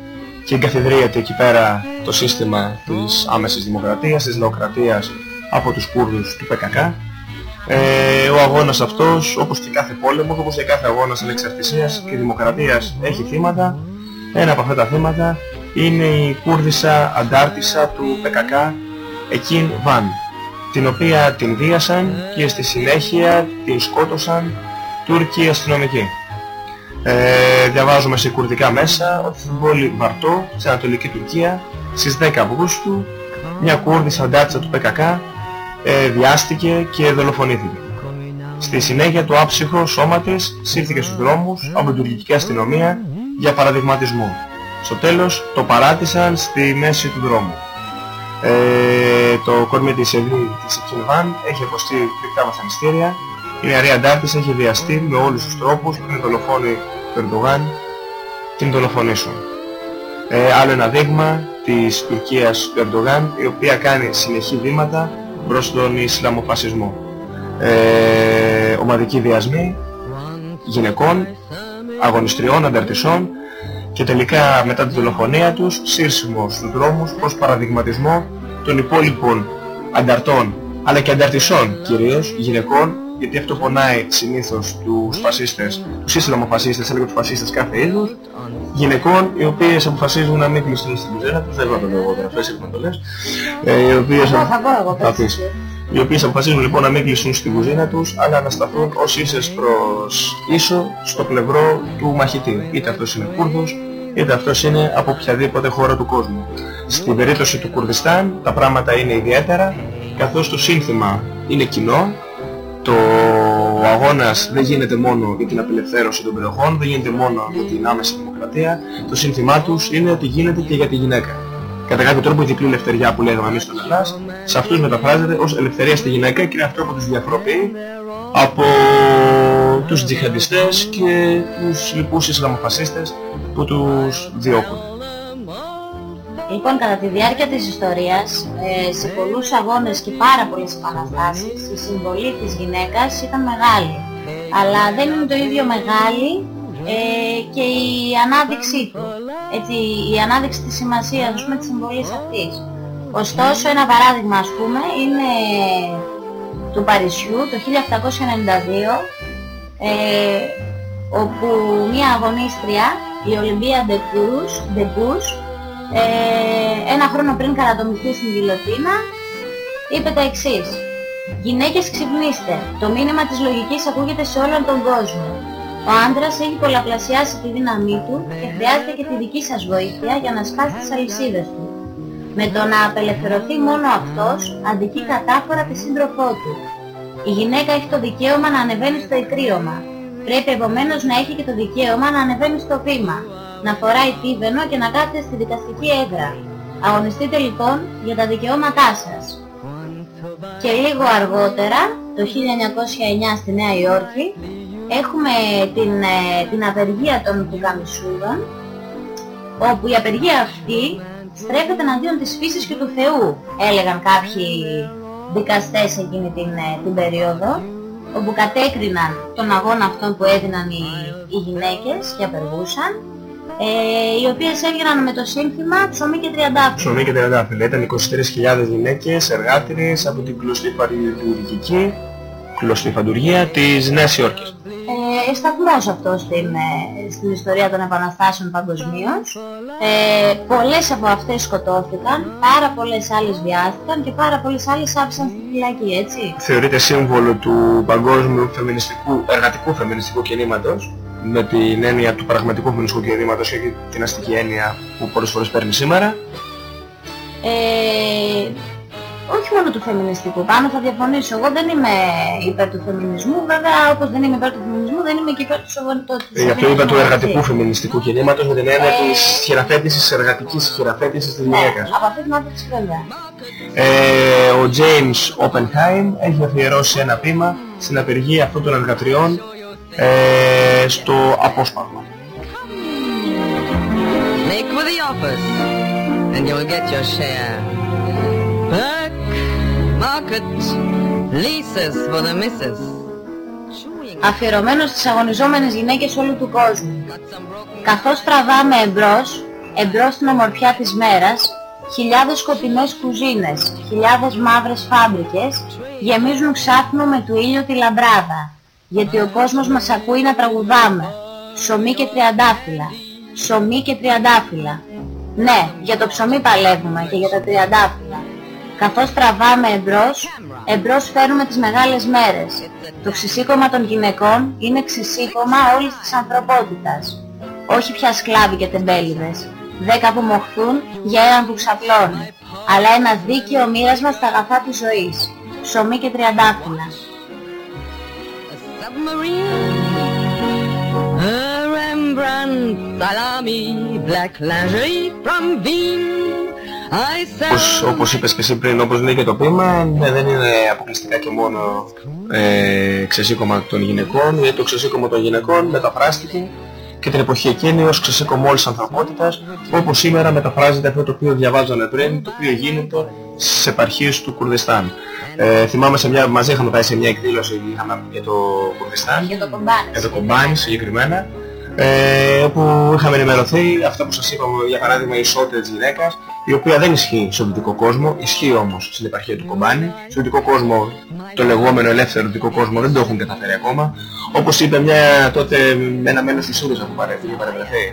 Speaker 11: και εγκαθιδρύεται εκεί πέρα το σύστημα της άμεσης δημοκρατίας, της λαοκρατίας από τους Κούρδους του ΠΚΚ. Ε, ο αγώνας αυτός, όπως και κάθε πόλεμος, όπως και κάθε αγώνας ανεξαρτησίας και δημοκρατίας έχει θύματα. Ένα από αυτά τα θύματα είναι η Κούρδισσα αντάρτισσα του ΠΚΚ, Εκίν Βαν, την οποία την βίασαν και στη συνέχεια την σκότωσαν Τούρκοι αστυνομικοί. Ε, διαβάζουμε σε κουρδικά μέσα ότι στην πόλη Βαρτό, στην Ανατολική Τουρκία, στις 10 Αυγούστου, μια Κούρδη αντάτσα του ΠΚΚ ε, βιάστηκε και δολοφονήθηκε. Στη συνέχεια το άψυχο σώμα της σύρθηκε στους δρόμους από την τουρκική αστυνομία για παραδειγματισμό. Στο τέλος το παράτησαν στη μέση του δρόμου. Ε, το κορμί της Εβή της Εκκινβάν έχει αποστεί φρικτά βασανιστήρια η νεαρή αντάρτης έχει βιαστεί με όλους τους τρόπους που οι δολοφόνοι του Ερντογάν την δολοφονήσουν. Ε, άλλο ένα δείγμα της Τουρκίας του Ερντογάν η οποία κάνει συνεχή βήματα προς τον Ισλαμοφασισμό. Ε, ομαδικοί βιασμοί γυναικών, αγωνιστριών, ανταρτησών και τελικά μετά τη δολοφονία τους σύρσιμο στους δρόμους προς παραδειγματισμό των υπόλοιπων ανταρτών αλλά και ανταρτησών κυρίως γυναικών γιατί αυτό πονάει συνήθως τους φασίστες, τους Ισλαμοφασίστες, αλλά και τους φασίστες κάθε είδους, γυναικών οι οποίες αποφασίζουν να μην κλειστούν στην κουζίνα τους, δεν θα το λέω εγώ τώρα, φέσαι λοιπόν το λες, ε, οι οποίες, θα πεις. οι οποίες αποφασίζουν λοιπόν να μην κλειστούν στην κουζίνα τους, αλλά να σταθούν ως ίσες προς ίσο στο πλευρό του μαχητή. Είτε αυτός είναι Κούρδος, είτε αυτός είναι από οποιαδήποτε χώρα του κόσμου. Στην περίπτωση του Κουρδιστάν τα πράγματα είναι ιδιαίτερα, καθώς το σύνθημα είναι κοινό, το ο αγώνας δεν γίνεται μόνο για την απελευθέρωση των περιοχών, δεν γίνεται μόνο για την άμεση δημοκρατία, το σύνθημά τους είναι ότι γίνεται και για τη γυναίκα. Κατά κάποιο τρόπο η διπλή ελευθεριά που λέγαμε εμείς στον Ελλάς, σε αυτούς μεταφράζεται ως ελευθερία στη γυναίκα και είναι αυτό που τους διαφοροποιεί από τους τζιχαντιστές και τους λοιπούς Ισλαμοφασίστες που τους διώκουν.
Speaker 10: Λοιπόν, κατά τη διάρκεια της ιστορίας, ε, σε πολλούς αγώνες και πάρα πολλές επαναστάσεις, η συμβολή της γυναίκας ήταν μεγάλη. Αλλά δεν είναι το ίδιο μεγάλη ε, και η ανάδειξή του. Έτσι, η ανάδειξη της σημασίας, ας πούμε, της συμβολής αυτής. Ωστόσο, ένα παράδειγμα, ας πούμε, είναι του Παρισιού το 1792, ε, όπου μια αγωνίστρια, η Ολυμπία Ντεπούς, ε, ένα χρόνο πριν κατατομηθεί στην γιλοτίνα, είπε τα εξής. Γυναίκες ξυπνήστε. Το μήνυμα της λογικής ακούγεται σε όλον τον κόσμο. Ο άντρας έχει πολλαπλασιάσει τη δύναμή του και χρειάζεται και τη δική σας βοήθεια για να σπάσει τις αλυσίδες του. Με το να απελευθερωθεί μόνο αυτός αντικεί κατάφορα τη σύντροφό του. Η γυναίκα έχει το δικαίωμα να ανεβαίνει στο ικρίωμα. Πρέπει επομένως να έχει και το δικαίωμα να ανεβαίνει στο βήμα, να φοράει τίβενο και να κάθεται στη δικαστική έδρα. Αγωνιστείτε λοιπόν για τα δικαιώματά σας. Και λίγο αργότερα, το 1909 στη Νέα Υόρκη, έχουμε την, ε, την απεργία των Πουκαμισούδων, όπου η απεργία αυτή στρέφεται εναντίον της φύσης και του Θεού, έλεγαν κάποιοι δικαστές εκείνη την, ε, την περίοδο, όπου κατέκριναν τον αγώνα αυτόν που έδιναν οι, οι γυναίκες και απεργούσαν, ε, οι οποίες έβγαιναν με το σύνθημα ψωμί και τριαντάφυλλα.
Speaker 11: Ψωμί και τριαντάφυλλα. Ήταν 23.000 γυναίκες εργάτηρες από την κλωστή φαντουργική κλωστή φαντουργία της Νέας Υόρκης.
Speaker 10: Ε, σταθμός αυτός στην, ε, στην ιστορία των επαναστάσεων παγκοσμίως. Ε, πολλές από αυτές σκοτώθηκαν, πάρα πολλές άλλες βιάστηκαν και πάρα πολλές άλλες άφησαν στη φυλακή, έτσι.
Speaker 11: Θεωρείται σύμβολο του παγκόσμιου φεμινιστικού, εργατικού φεμινιστικού κινήματος με την έννοια του πραγματικού φεμινιστικού κινήματος και την αστική έννοια που πολλές φορές παίρνει σήμερα.
Speaker 10: Ε, όχι μόνο του φεμινιστικού, πάνω θα διαφωνήσω. Εγώ δεν είμαι υπέρ του φεμινισμού, βέβαια όπως δεν είμαι υπέρ του φεμινισμού δεν είμαι και υπέρ του σοβαρότητας.
Speaker 11: Γι' αυτό είπα του εργατικού φεμινιστικού κινήματος με την έννοια ε... της χειραφέτησης, εργατικής χειραφέτησης της
Speaker 10: ναι,
Speaker 11: γυναίκας.
Speaker 10: από αυτή την άποψη βέβαια.
Speaker 11: Ε, ο James Oppenheim έχει αφιερώσει ένα πείμα στην απεργία αυτών των εργατριών ε, στο απόσπασμα.
Speaker 7: Make with the office and you'll get your share. Back market leases for the missus.
Speaker 10: Αφιερωμένος στις αγωνιζόμενες γυναίκες όλου του κόσμου. Καθώς τραβάμε εμπρός, εμπρός στην ομορφιά της μέρας, χιλιάδες σκοτεινές κουζίνες, χιλιάδες μαύρες φάμπρικες γεμίζουν ξάφνου με του ήλιου τη λαμπράδα. Γιατί ο κόσμος μας ακούει να τραγουδάμε. Ψωμί και τριαντάφυλλα. Ψωμί και τριαντάφυλλα. Ναι, για το ψωμί παλεύουμε και για τα τριαντάφυλλα. Καθώς τραβάμε εμπρός, εμπρός φέρνουμε τις μεγάλες μέρες. Το ξεσήκωμα των γυναικών είναι ξεσήκωμα όλης της ανθρωπότητας. Όχι πια σκλάβοι και τεμπέληδες. Δέκα που μοχθούν για έναν που ξαπλώνει. Αλλά ένα δίκαιο μοίρασμα στα αγαθά της ζωής. Ψωμί και τριαντάφυλλα.
Speaker 7: A Rembrandt salami, black lingerie from Wien. I
Speaker 11: Όπως, όπως είπες και εσύ πριν, όπως λέει και το ποίημα, ναι, δεν είναι αποκλειστικά και μόνο ε, ξεσήκωμα των γυναικών, γιατί το ξεσήκωμα των γυναικών μεταφράστηκε και την εποχή εκείνη ως ξεσήκωμα όλης της ανθρωπότητας, όπως σήμερα μεταφράζεται αυτό το οποίο διαβάζαμε πριν, το οποίο γίνεται στις επαρχίες του Κουρδιστάν. Ε, θυμάμαι σε μια, μαζί είχαμε πάει σε μια εκδήλωση είχαμε, για το Κουρδιστάν,
Speaker 10: Για το κομπάνι.
Speaker 11: για το Κομπάνι συγκεκριμένα, ε, όπου είχαμε ενημερωθεί αυτά που σας είπαμε, για παράδειγμα η ισότητα της γυναίκας, η οποία δεν ισχύει στον δυτικό κόσμο, ισχύει όμως στην επαρχία του Κομπάνι. Στον δυτικό κόσμο, το λεγόμενο ελεύθερο δυτικό κόσμο δεν το έχουν καταφέρει ακόμα. Όπως είπε μια τότε με ένα μέλος του ΣΥΡΙΖΑ που παρέφυγε παρευρεθεί.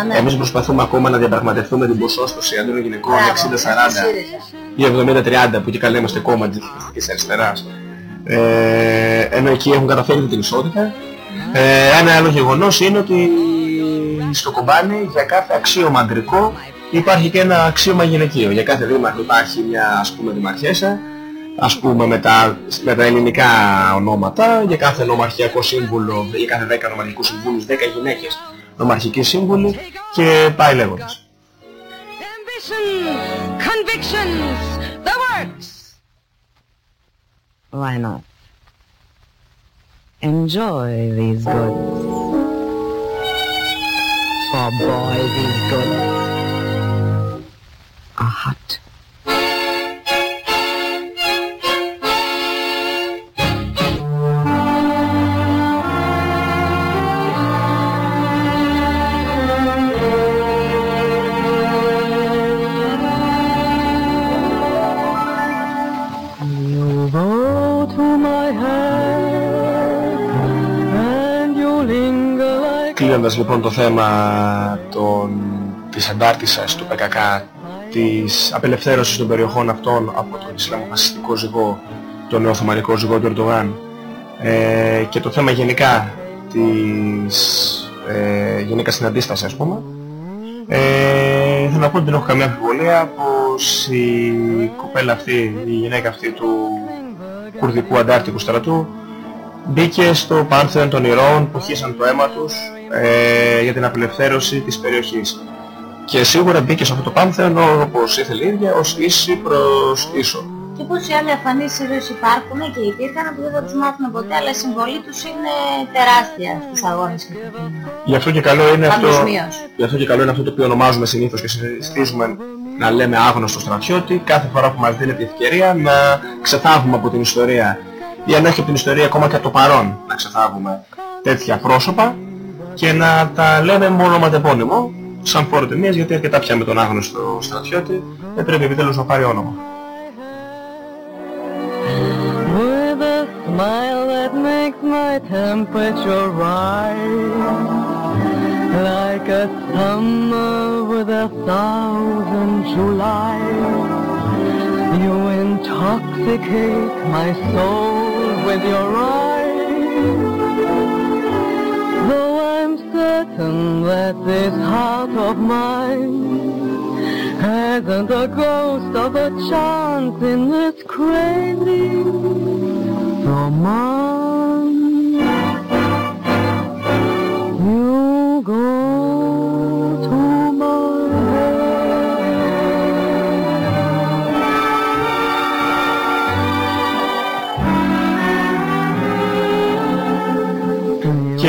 Speaker 10: Α, ναι.
Speaker 11: Εμείς προσπαθούμε ακόμα να διαπραγματευτούμε την ποσόστοση αντίον γυναικών
Speaker 10: Μπράβο,
Speaker 11: 60-40 ή 70-30 που και καλά είμαστε κόμμα της αριστεράς. Ε, ενώ εκεί έχουν καταφέρει την ισότητα. Ε, ένα άλλο γεγονός είναι ότι στο κομπάνι για κάθε αξίωμα αντρικό υπάρχει και ένα αξίωμα γυναικείο. Για κάθε δήμαρχο υπάρχει μια ας πούμε δημαρχέσα, ας πούμε με τα, με τα ελληνικά ονόματα, για κάθε νομαρχιακό σύμβουλο, για κάθε 10 νομαρχικούς συμβούλους, 10 γυναίκες νομαρχικοί σύμβουλοι και πάει λέγοντας.
Speaker 7: Convictions, the works. Why not? Enjoy these goods. For boy, these goods are hot. Like
Speaker 11: Κλείνοντας λοιπόν το θέμα των, της αντάρτισσας του ΠΚΚ, της απελευθέρωσης των περιοχών αυτών από τον Ισλαμοφασιστικό ζυγό, τον νεοοθωμανικό ζυγό του Ερντογάν. Ε, και το θέμα γενικά της ε, γενικά στην αντίσταση ας πούμε, ε, θέλω να πω ότι δεν έχω καμία αμφιβολία πως πως η κοπέλα αυτή, η γυναίκα αυτή του κουρδικού αντάρτικου στρατού μπήκε στο πάνθεον των ηρώων που χύσαν το αίμα τους ε, για την απελευθέρωση της περιοχής. Και σίγουρα μπήκε σε αυτό το πάνθεον όπως ήθελε η ίδια ως ίση προς ίσο.
Speaker 10: Και πόσοι άλλοι αφανείς ήρωες υπάρχουν και υπήρχαν που δεν θα τους μάθουμε ποτέ, αλλά η συμβολή τους είναι τεράστια στους αγώνες και
Speaker 11: Γι' αυτό και καλό είναι αυτό,
Speaker 10: Παγκοσμίως.
Speaker 11: γι' αυτό και καλό είναι αυτό το οποίο ονομάζουμε συνήθως και συστήσουμε να λέμε άγνωστο στρατιώτη κάθε φορά που μας δίνεται η ευκαιρία να ξεθάβουμε από την ιστορία ή αν όχι από την ιστορία ακόμα και από το παρόν να ξεθάβουμε τέτοια πρόσωπα και να τα λέμε μόνο ματεπώνυμο σαν φόρο τιμίας γιατί αρκετά πια με τον άγνωστο στρατιώτη δεν πρέπει επιτέλους να πάρει όνομα.
Speaker 7: With a smile that makes my temperature rise Like a summer with a thousand Julys You intoxicate my soul with your eyes certain that this heart of mine Hasn't a ghost of a chance in this crazy romance.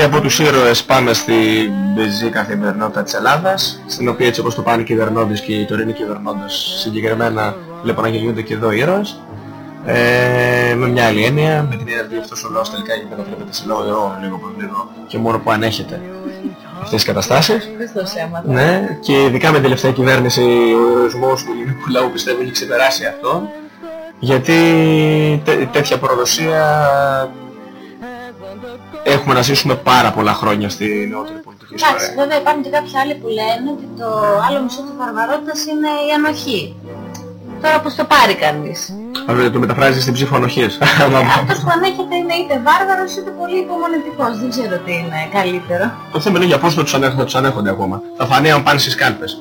Speaker 11: Από τους ήρωες πάμε στην πεζή καθημερινότητα της Ελλάδας, στην οποία έτσι όπως το πάνε οι κυβερνώντες και οι τωρινοί κυβερνώντες συγκεκριμένα βλέπω να γεννιούνται και εδώ ήρωες. Ε, με μια άλλη έννοια, με την έννοια ότι αυτός ο λαός τελικά γίνεται να βλέπετε σε λόγο εγώ λίγο προς λίγο και μόνο που ανέχεται αυτές τις καταστάσεις.
Speaker 10: Χριστός αίματα.
Speaker 11: Ναι, και ειδικά με την τελευταία κυβέρνηση ο ηρωισμός του ελληνικού λαού πιστεύω έχει ξεπεράσει αυτό γιατί τέ- τέτοια προδοσία έχουμε να ζήσουμε πάρα πολλά χρόνια στη νεότερη πολιτική
Speaker 10: Εντάξει,
Speaker 11: ιστορία.
Speaker 10: βέβαια υπάρχουν και κάποιοι άλλοι που λένε ότι το άλλο μισό της βαρβαρότητας είναι η ανοχή. Τώρα πώς το πάρει κανείς;
Speaker 11: Αλλά το μεταφράζεις στην ψήφο ανοχής.
Speaker 10: Αυτός που ανέχεται είναι είτε βάρβαρος είτε πολύ υπομονετικός. Δεν ξέρω τι είναι καλύτερο.
Speaker 11: Το θέμα είναι για πώς θα τους, ανέχονται, θα τους ανέχονται ακόμα. Θα φανεί αν πάνε στις κάλπες.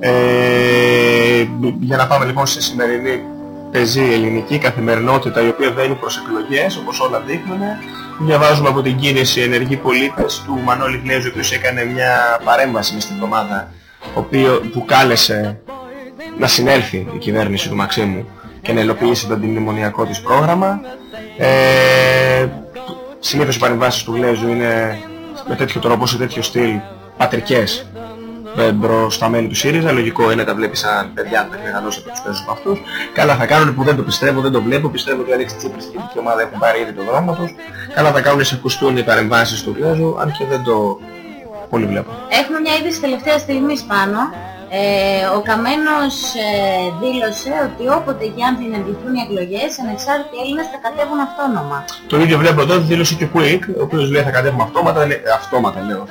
Speaker 11: Ε, για να πάμε λοιπόν στη σημερινή πεζή ελληνική καθημερινότητα η οποία βαίνει προς εκλογές όπως όλα δείχνουν. Διαβάζουμε από την κίνηση ενεργοί πολίτες του Μανώλη Γλέζου ο οποίος έκανε μια παρέμβαση μες στην εβδομάδα ο οποίο, που κάλεσε να συνέλθει η κυβέρνηση του Μαξίμου και να υλοποιήσει το αντιμνημονιακό της πρόγραμμα. Ε, συνήθως οι παρεμβάσεις του Γλέζου είναι με τέτοιο τρόπο, σε τέτοιο στυλ πατρικές ε, μπρος στα μέλη του ΣΥΡΙΖΑ. Λογικό είναι να τα βλέπεις σαν παιδιά να μεγαλώσει από τους παίζους από αυτούς. Καλά θα κάνουν που δεν το πιστεύω, δεν το βλέπω. Πιστεύω ότι ο Αλέξης Τσίπρας και η δική ομάδα έχουν πάρει ήδη το δρόμο τους. Καλά θα κάνουν να σε ακουστούν οι παρεμβάσεις του Γλέζου, αν και δεν το πολύ βλέπω.
Speaker 10: Έχουμε μια είδηση τελευταία στιγμής πάνω. Ε, ο Καμένος ε, δήλωσε ότι όποτε και αν διενεργηθούν οι εκλογές, ανεξάρτητοι Έλληνες θα κατέβουν αυτόνομα.
Speaker 11: Το ίδιο βλέπω εδώ, δήλωσε και ο Quick, ο οποίος λέει θα κατέβουμε αυτόματα, λέει, αυτόματα λέω.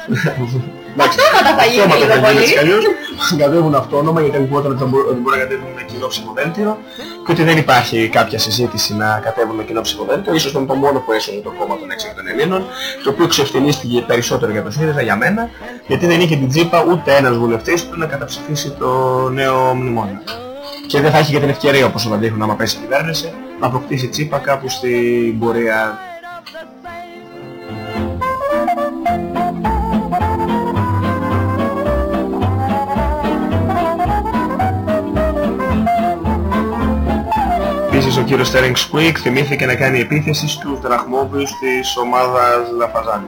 Speaker 11: Εντάξει,
Speaker 10: Αυτόματα θα γίνει
Speaker 11: αυτόματα
Speaker 10: λίγο
Speaker 11: θα γίνει
Speaker 10: πολύ.
Speaker 11: έτσι κι αλλιώς. Θα κατέβουν αυτόνομα γιατί ακούγονταν ότι θα μπο- ότι μπορεί να κατέβουν με κοινό ψηφοδέλτιο και ότι δεν υπάρχει κάποια συζήτηση να κατέβουν με κοινό ψηφοδέλτιο. Ίσως ήταν το μόνο που έσωσε το κόμμα των 6 των Ελλήνων, το οποίο ξεφτυλίστηκε περισσότερο για το ΣΥΡΙΖΑ για μένα, γιατί δεν είχε την τσίπα ούτε ένας βουλευτής που να καταψηφίσει το νέο μνημόνιο. Και δεν θα έχει και την ευκαιρία όπως όταν δείχνουν άμα πέσει η κυβέρνηση να αποκτήσει τσίπα κάπου στην πορεία Επίσης ο κύριος Στέρινγκ Σκουίκ θυμήθηκε να κάνει επίθεση στους δραχμόβιους της ομάδας Λαφαζάνη.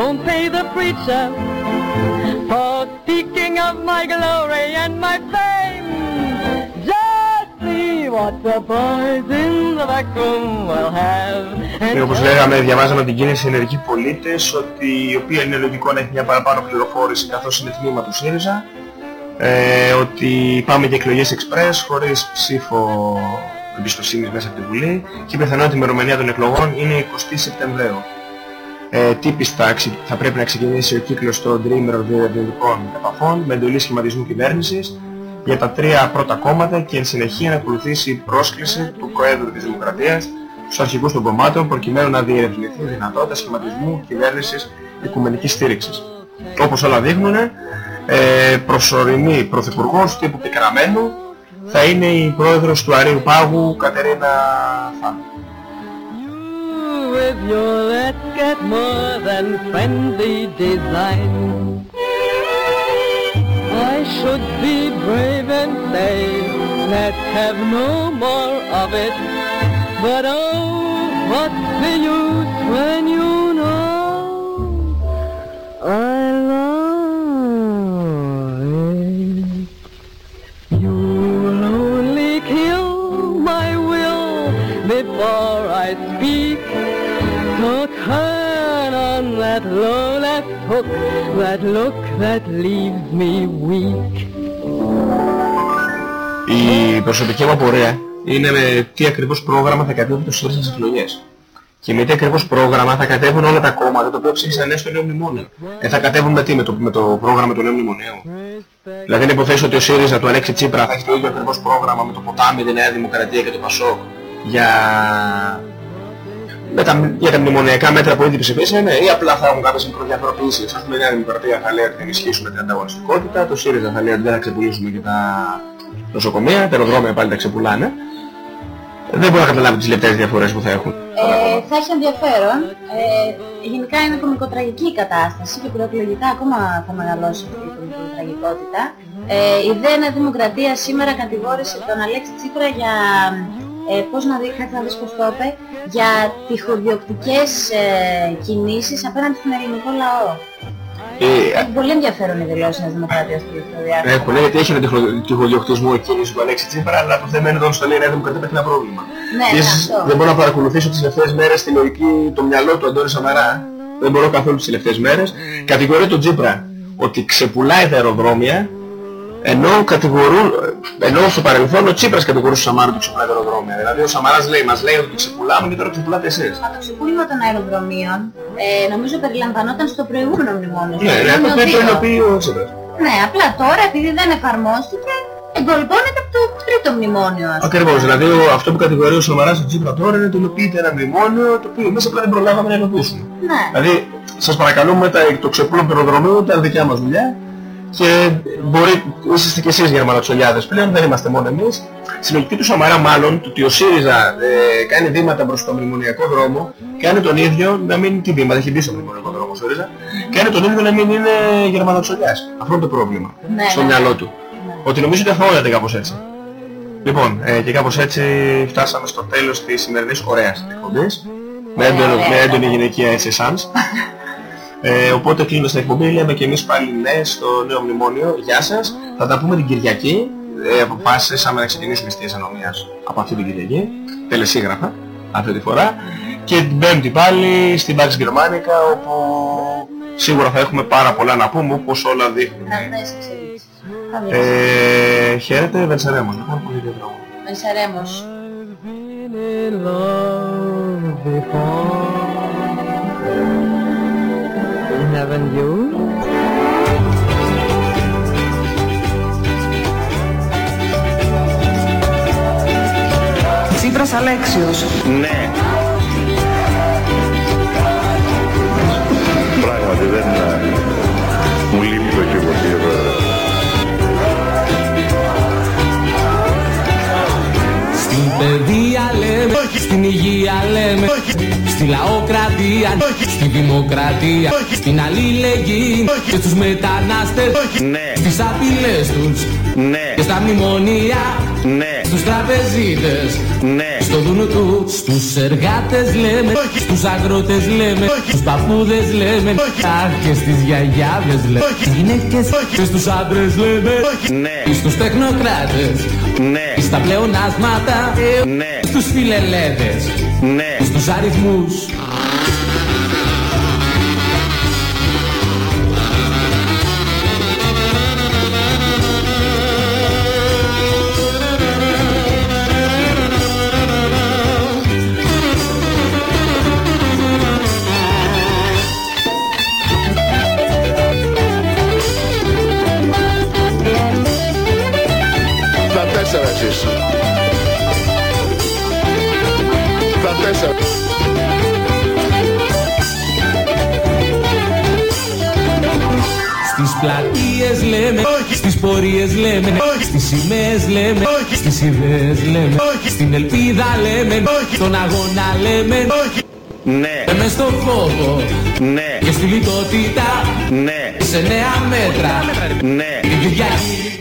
Speaker 7: Don't pay the preacher for speaking of my glory and my fame. Just see what the boys in the back room will have.
Speaker 11: Και όπως λέγαμε, διαβάζαμε την κίνηση ενεργοί πολίτες, ότι η οποία είναι λογικό να έχει μια παραπάνω πληροφόρηση καθώς είναι τμήμα του ΣΥΡΙΖΑ, ε, ότι πάμε για εκλογές εξπρές χωρίς ψήφο εμπιστοσύνης μέσα από τη Βουλή και η πιθανότητα ημερομηνία των εκλογών είναι 20 Σεπτεμβρίου. Ε, τύπιστα ξε- θα πρέπει να ξεκινήσει ο κύκλος των τρίμερων διαδικικών επαφών με εντολή σχηματισμού κυβέρνησης για τα τρία πρώτα κόμματα και εν συνεχεία να ακολουθήσει η πρόσκληση του Προέδρου της Δημοκρατίας στους αρχηγούς των κομμάτων προκειμένου να διερευνηθεί η δυνατότητα σχηματισμού κυβέρνησης οικουμενικής στήριξης. όπως όλα δείχνουν, ε, προσωρινή πρωθυπουργός τύπου πικραμένου θα είναι η πρόεδρος του Αρίου Πάγου Κατερίνα Φαν.
Speaker 7: With your let's get more than friendly design. I should be brave and say, let's have no more of it. But oh, what's the use when you know I love that low left hook, that look that leaves me weak.
Speaker 11: Η προσωπική μου απορία είναι με τι ακριβώς πρόγραμμα θα κατέβει το ΣΥΡΙΖΑ στις εκλογές. Και με τι ακριβώς πρόγραμμα θα κατέβουν όλα τα κόμματα τα οποία ψήφισαν ναι στο νέο μνημόνιο. Ε, θα κατέβουν με τι, με το, με το πρόγραμμα του νέου μνημονίου. Δηλαδή να υποθέσω ότι ο ΣΥΡΙΖΑ του Αλέξη Τσίπρα θα έχει το ίδιο ακριβώς πρόγραμμα με το ποτάμι, τη Νέα Δημοκρατία και το Πασόκ για, με τα, για τα μνημονιακά μέτρα που ήδη ψηφίσανε ή απλά θα έχουν κάποιες μικροδιαφροποιήσεις. Ας πούμε η Νέα Δημοκρατία θα λέει ότι θα ενισχύσουμε την ανταγωνιστικότητα, το ΣΥΡΙΖΑ θα λέει ότι δεν θα ξεπουλήσουμε και τα νοσοκομεία, τα αεροδρόμια πάλι τα ξεπουλάνε. Δεν μπορώ να καταλάβω τις λεπτές διαφορές που θα έχουν.
Speaker 10: Ε, θα έχει ενδιαφέρον. Ε, γενικά είναι κομικοτραγική η κατάσταση και προεκλογικά ακόμα θα μεγαλώσει αυτή η κομικοτραγικότητα. Ε, η ΔΕ Νέα Δημοκρατία σήμερα κατηγόρησε τον Αλέξη Τσίπρα για, ε, πώς να δει, κάτι να δεις πώς το είπε, για τυχοδιοκτικές ε, κινήσεις απέναντι στον ελληνικό λαό.
Speaker 11: Ε,
Speaker 10: Έχει πολύ ενδιαφέρον η δηλώση της Δημοκρατίας του τελευταίου διάστημα.
Speaker 11: Έχουν, γιατί έχει ένα τυχο- τυχοδιοκτισμό εκείνης του Αλέξη Τσίπρα, αλλά το θέμα είναι ότι στο λέει η Νέα Δημοκρατία υπάρχει ένα πρόβλημα.
Speaker 10: Ναι,
Speaker 11: Και
Speaker 10: ναι,
Speaker 11: ίσως
Speaker 10: αυτό.
Speaker 11: δεν μπορώ να παρακολουθήσω τις τελευταίες μέρες τη λογική, το μυαλό του Αντώνη Σαμαρά. Δεν μπορώ καθόλου τις τελευταίες μέρες. Κατηγορεί τον Τσίπρα ότι ξεπουλάει τα αεροδρόμια, ενώ κατηγορούν, ενώ στο παρελθόν ο Τσίπρας κατηγορούσε τον Σαμάρα ότι ξεπουλάει τα αεροδρόμια. Δηλαδή ο Σαμαράς λέει, μας λέει ότι ξεπουλάμε και τώρα ξεπουλάτε εσείς.
Speaker 10: Μα το ξεπούλημα των αεροδρομίων ε, νομίζω περιλαμβανόταν στο προηγούμενο μνημόνιο. στο
Speaker 11: Ναι, ναι,
Speaker 10: μνημόνιο
Speaker 11: αυτό το
Speaker 10: δύο.
Speaker 11: υλοποιεί ο Τσίπρας.
Speaker 10: Ναι, απλά τώρα επειδή δεν εφαρμόστηκε, εγκολπώνεται από το τρίτο μνημόνιο. ας πούμε.
Speaker 11: Ακριβώς, δηλαδή ο- αυτό που κατηγορεί ο Σαμαράς τον Τσίπρα τώρα είναι ότι υλοποιείται ένα μνημόνιο το οποίο εμείς απλά δεν προλάβαμε να υλοποιήσουμε.
Speaker 10: Ναι.
Speaker 11: Δηλαδή, σας παρακαλούμε, τα, το ξεπούλο του αεροδρομίου ήταν δικιά μας δουλειά και μπορεί, είσαστε και εσείς Γερμανοτσολιάδες πλέον, δεν είμαστε μόνο εμείς. Στη λογική του Σαμαρά μάλλον, το ότι ο ΣΥΡΙΖΑ ε, κάνει βήματα προς το μνημονιακό δρόμο, κάνει τον ίδιο να μην τι βήματα, έχει μπει στο μνημονιακό δρόμο ο ΣΥΡΙΖΑ, κάνει τον ίδιο να μην είναι Γερμανοτσολιάς. Αυτό είναι το πρόβλημα
Speaker 10: Ναι,
Speaker 11: στο
Speaker 10: ναι.
Speaker 11: μυαλό του. Ότι νομίζω ότι θα κάπως έτσι. Λοιπόν, ε, και κάπως έτσι φτάσαμε στο τέλος της σημερινής ωραίας εκπομπής. Με, έντονο, με έντονη γυναικεία έτσι εσάς. Ε, οπότε κλείνω στην εκπομπή, λέμε και εμείς πάλι ναι στο νέο μνημόνιο. Γεια σας. Θα τα πούμε την Κυριακή. Ε, αποφάσισαμε να ξεκινήσουμε στις ανομίας από αυτή την Κυριακή. Τελεσίγραφα αυτή τη φορά. Και την Πέμπτη πάλι στην Pax Germanica όπου σίγουρα θα έχουμε πάρα πολλά να πούμε όπως όλα δείχνουν.
Speaker 10: Νέες εξελίξεις. Θα δείξει.
Speaker 11: Ε, χαίρετε, Βενσερέμος. Λοιπόν, πολύ διαδρόμο.
Speaker 7: Haven't you?
Speaker 12: Τσίπρας Αλέξιος.
Speaker 13: Ναι. Πράγματι δεν ε, μου λείπει το κύπρο κύριε Πρόεδρε.
Speaker 14: Στην παιδεία λέμε, στην υγεία λέμε, στη λαοκρατία, στη δημοκρατία, στην αλληλεγγύη και στους μετανάστες,
Speaker 13: Ναι.
Speaker 14: στις απειλές τους
Speaker 13: Ναι.
Speaker 14: και στα μνημονία,
Speaker 13: Ναι.
Speaker 14: στους τραπεζίτες,
Speaker 13: Ναι.
Speaker 14: στο δούνο τους, στους εργάτες λέμε, στους αγρότες λέμε, στους παππούδες λέμε, αχ και στις γιαγιάδες λέμε, στις γυναίκες και στους άντρες λέμε,
Speaker 13: Ναι.
Speaker 14: στους τεχνοκράτες,
Speaker 13: Ναι.
Speaker 14: στα πλεονάσματα,
Speaker 13: Ναι.
Speaker 14: στους φιλελέδες,
Speaker 13: Ναι.
Speaker 14: Στους αριθμούς. Πλατείες λέμε Στις πορείες λέμε Στις σημαίες λέμε Στις ιδέες λέμε Στην ελπίδα λέμε Στον αγώνα λέμε
Speaker 17: Ναι.
Speaker 14: Λέμε στο φόβο
Speaker 17: Ναι.
Speaker 14: Και στη λιτότητα
Speaker 17: Ναι.
Speaker 14: Σε νέα μέτρα
Speaker 17: Ναι.
Speaker 14: Την Κυριακή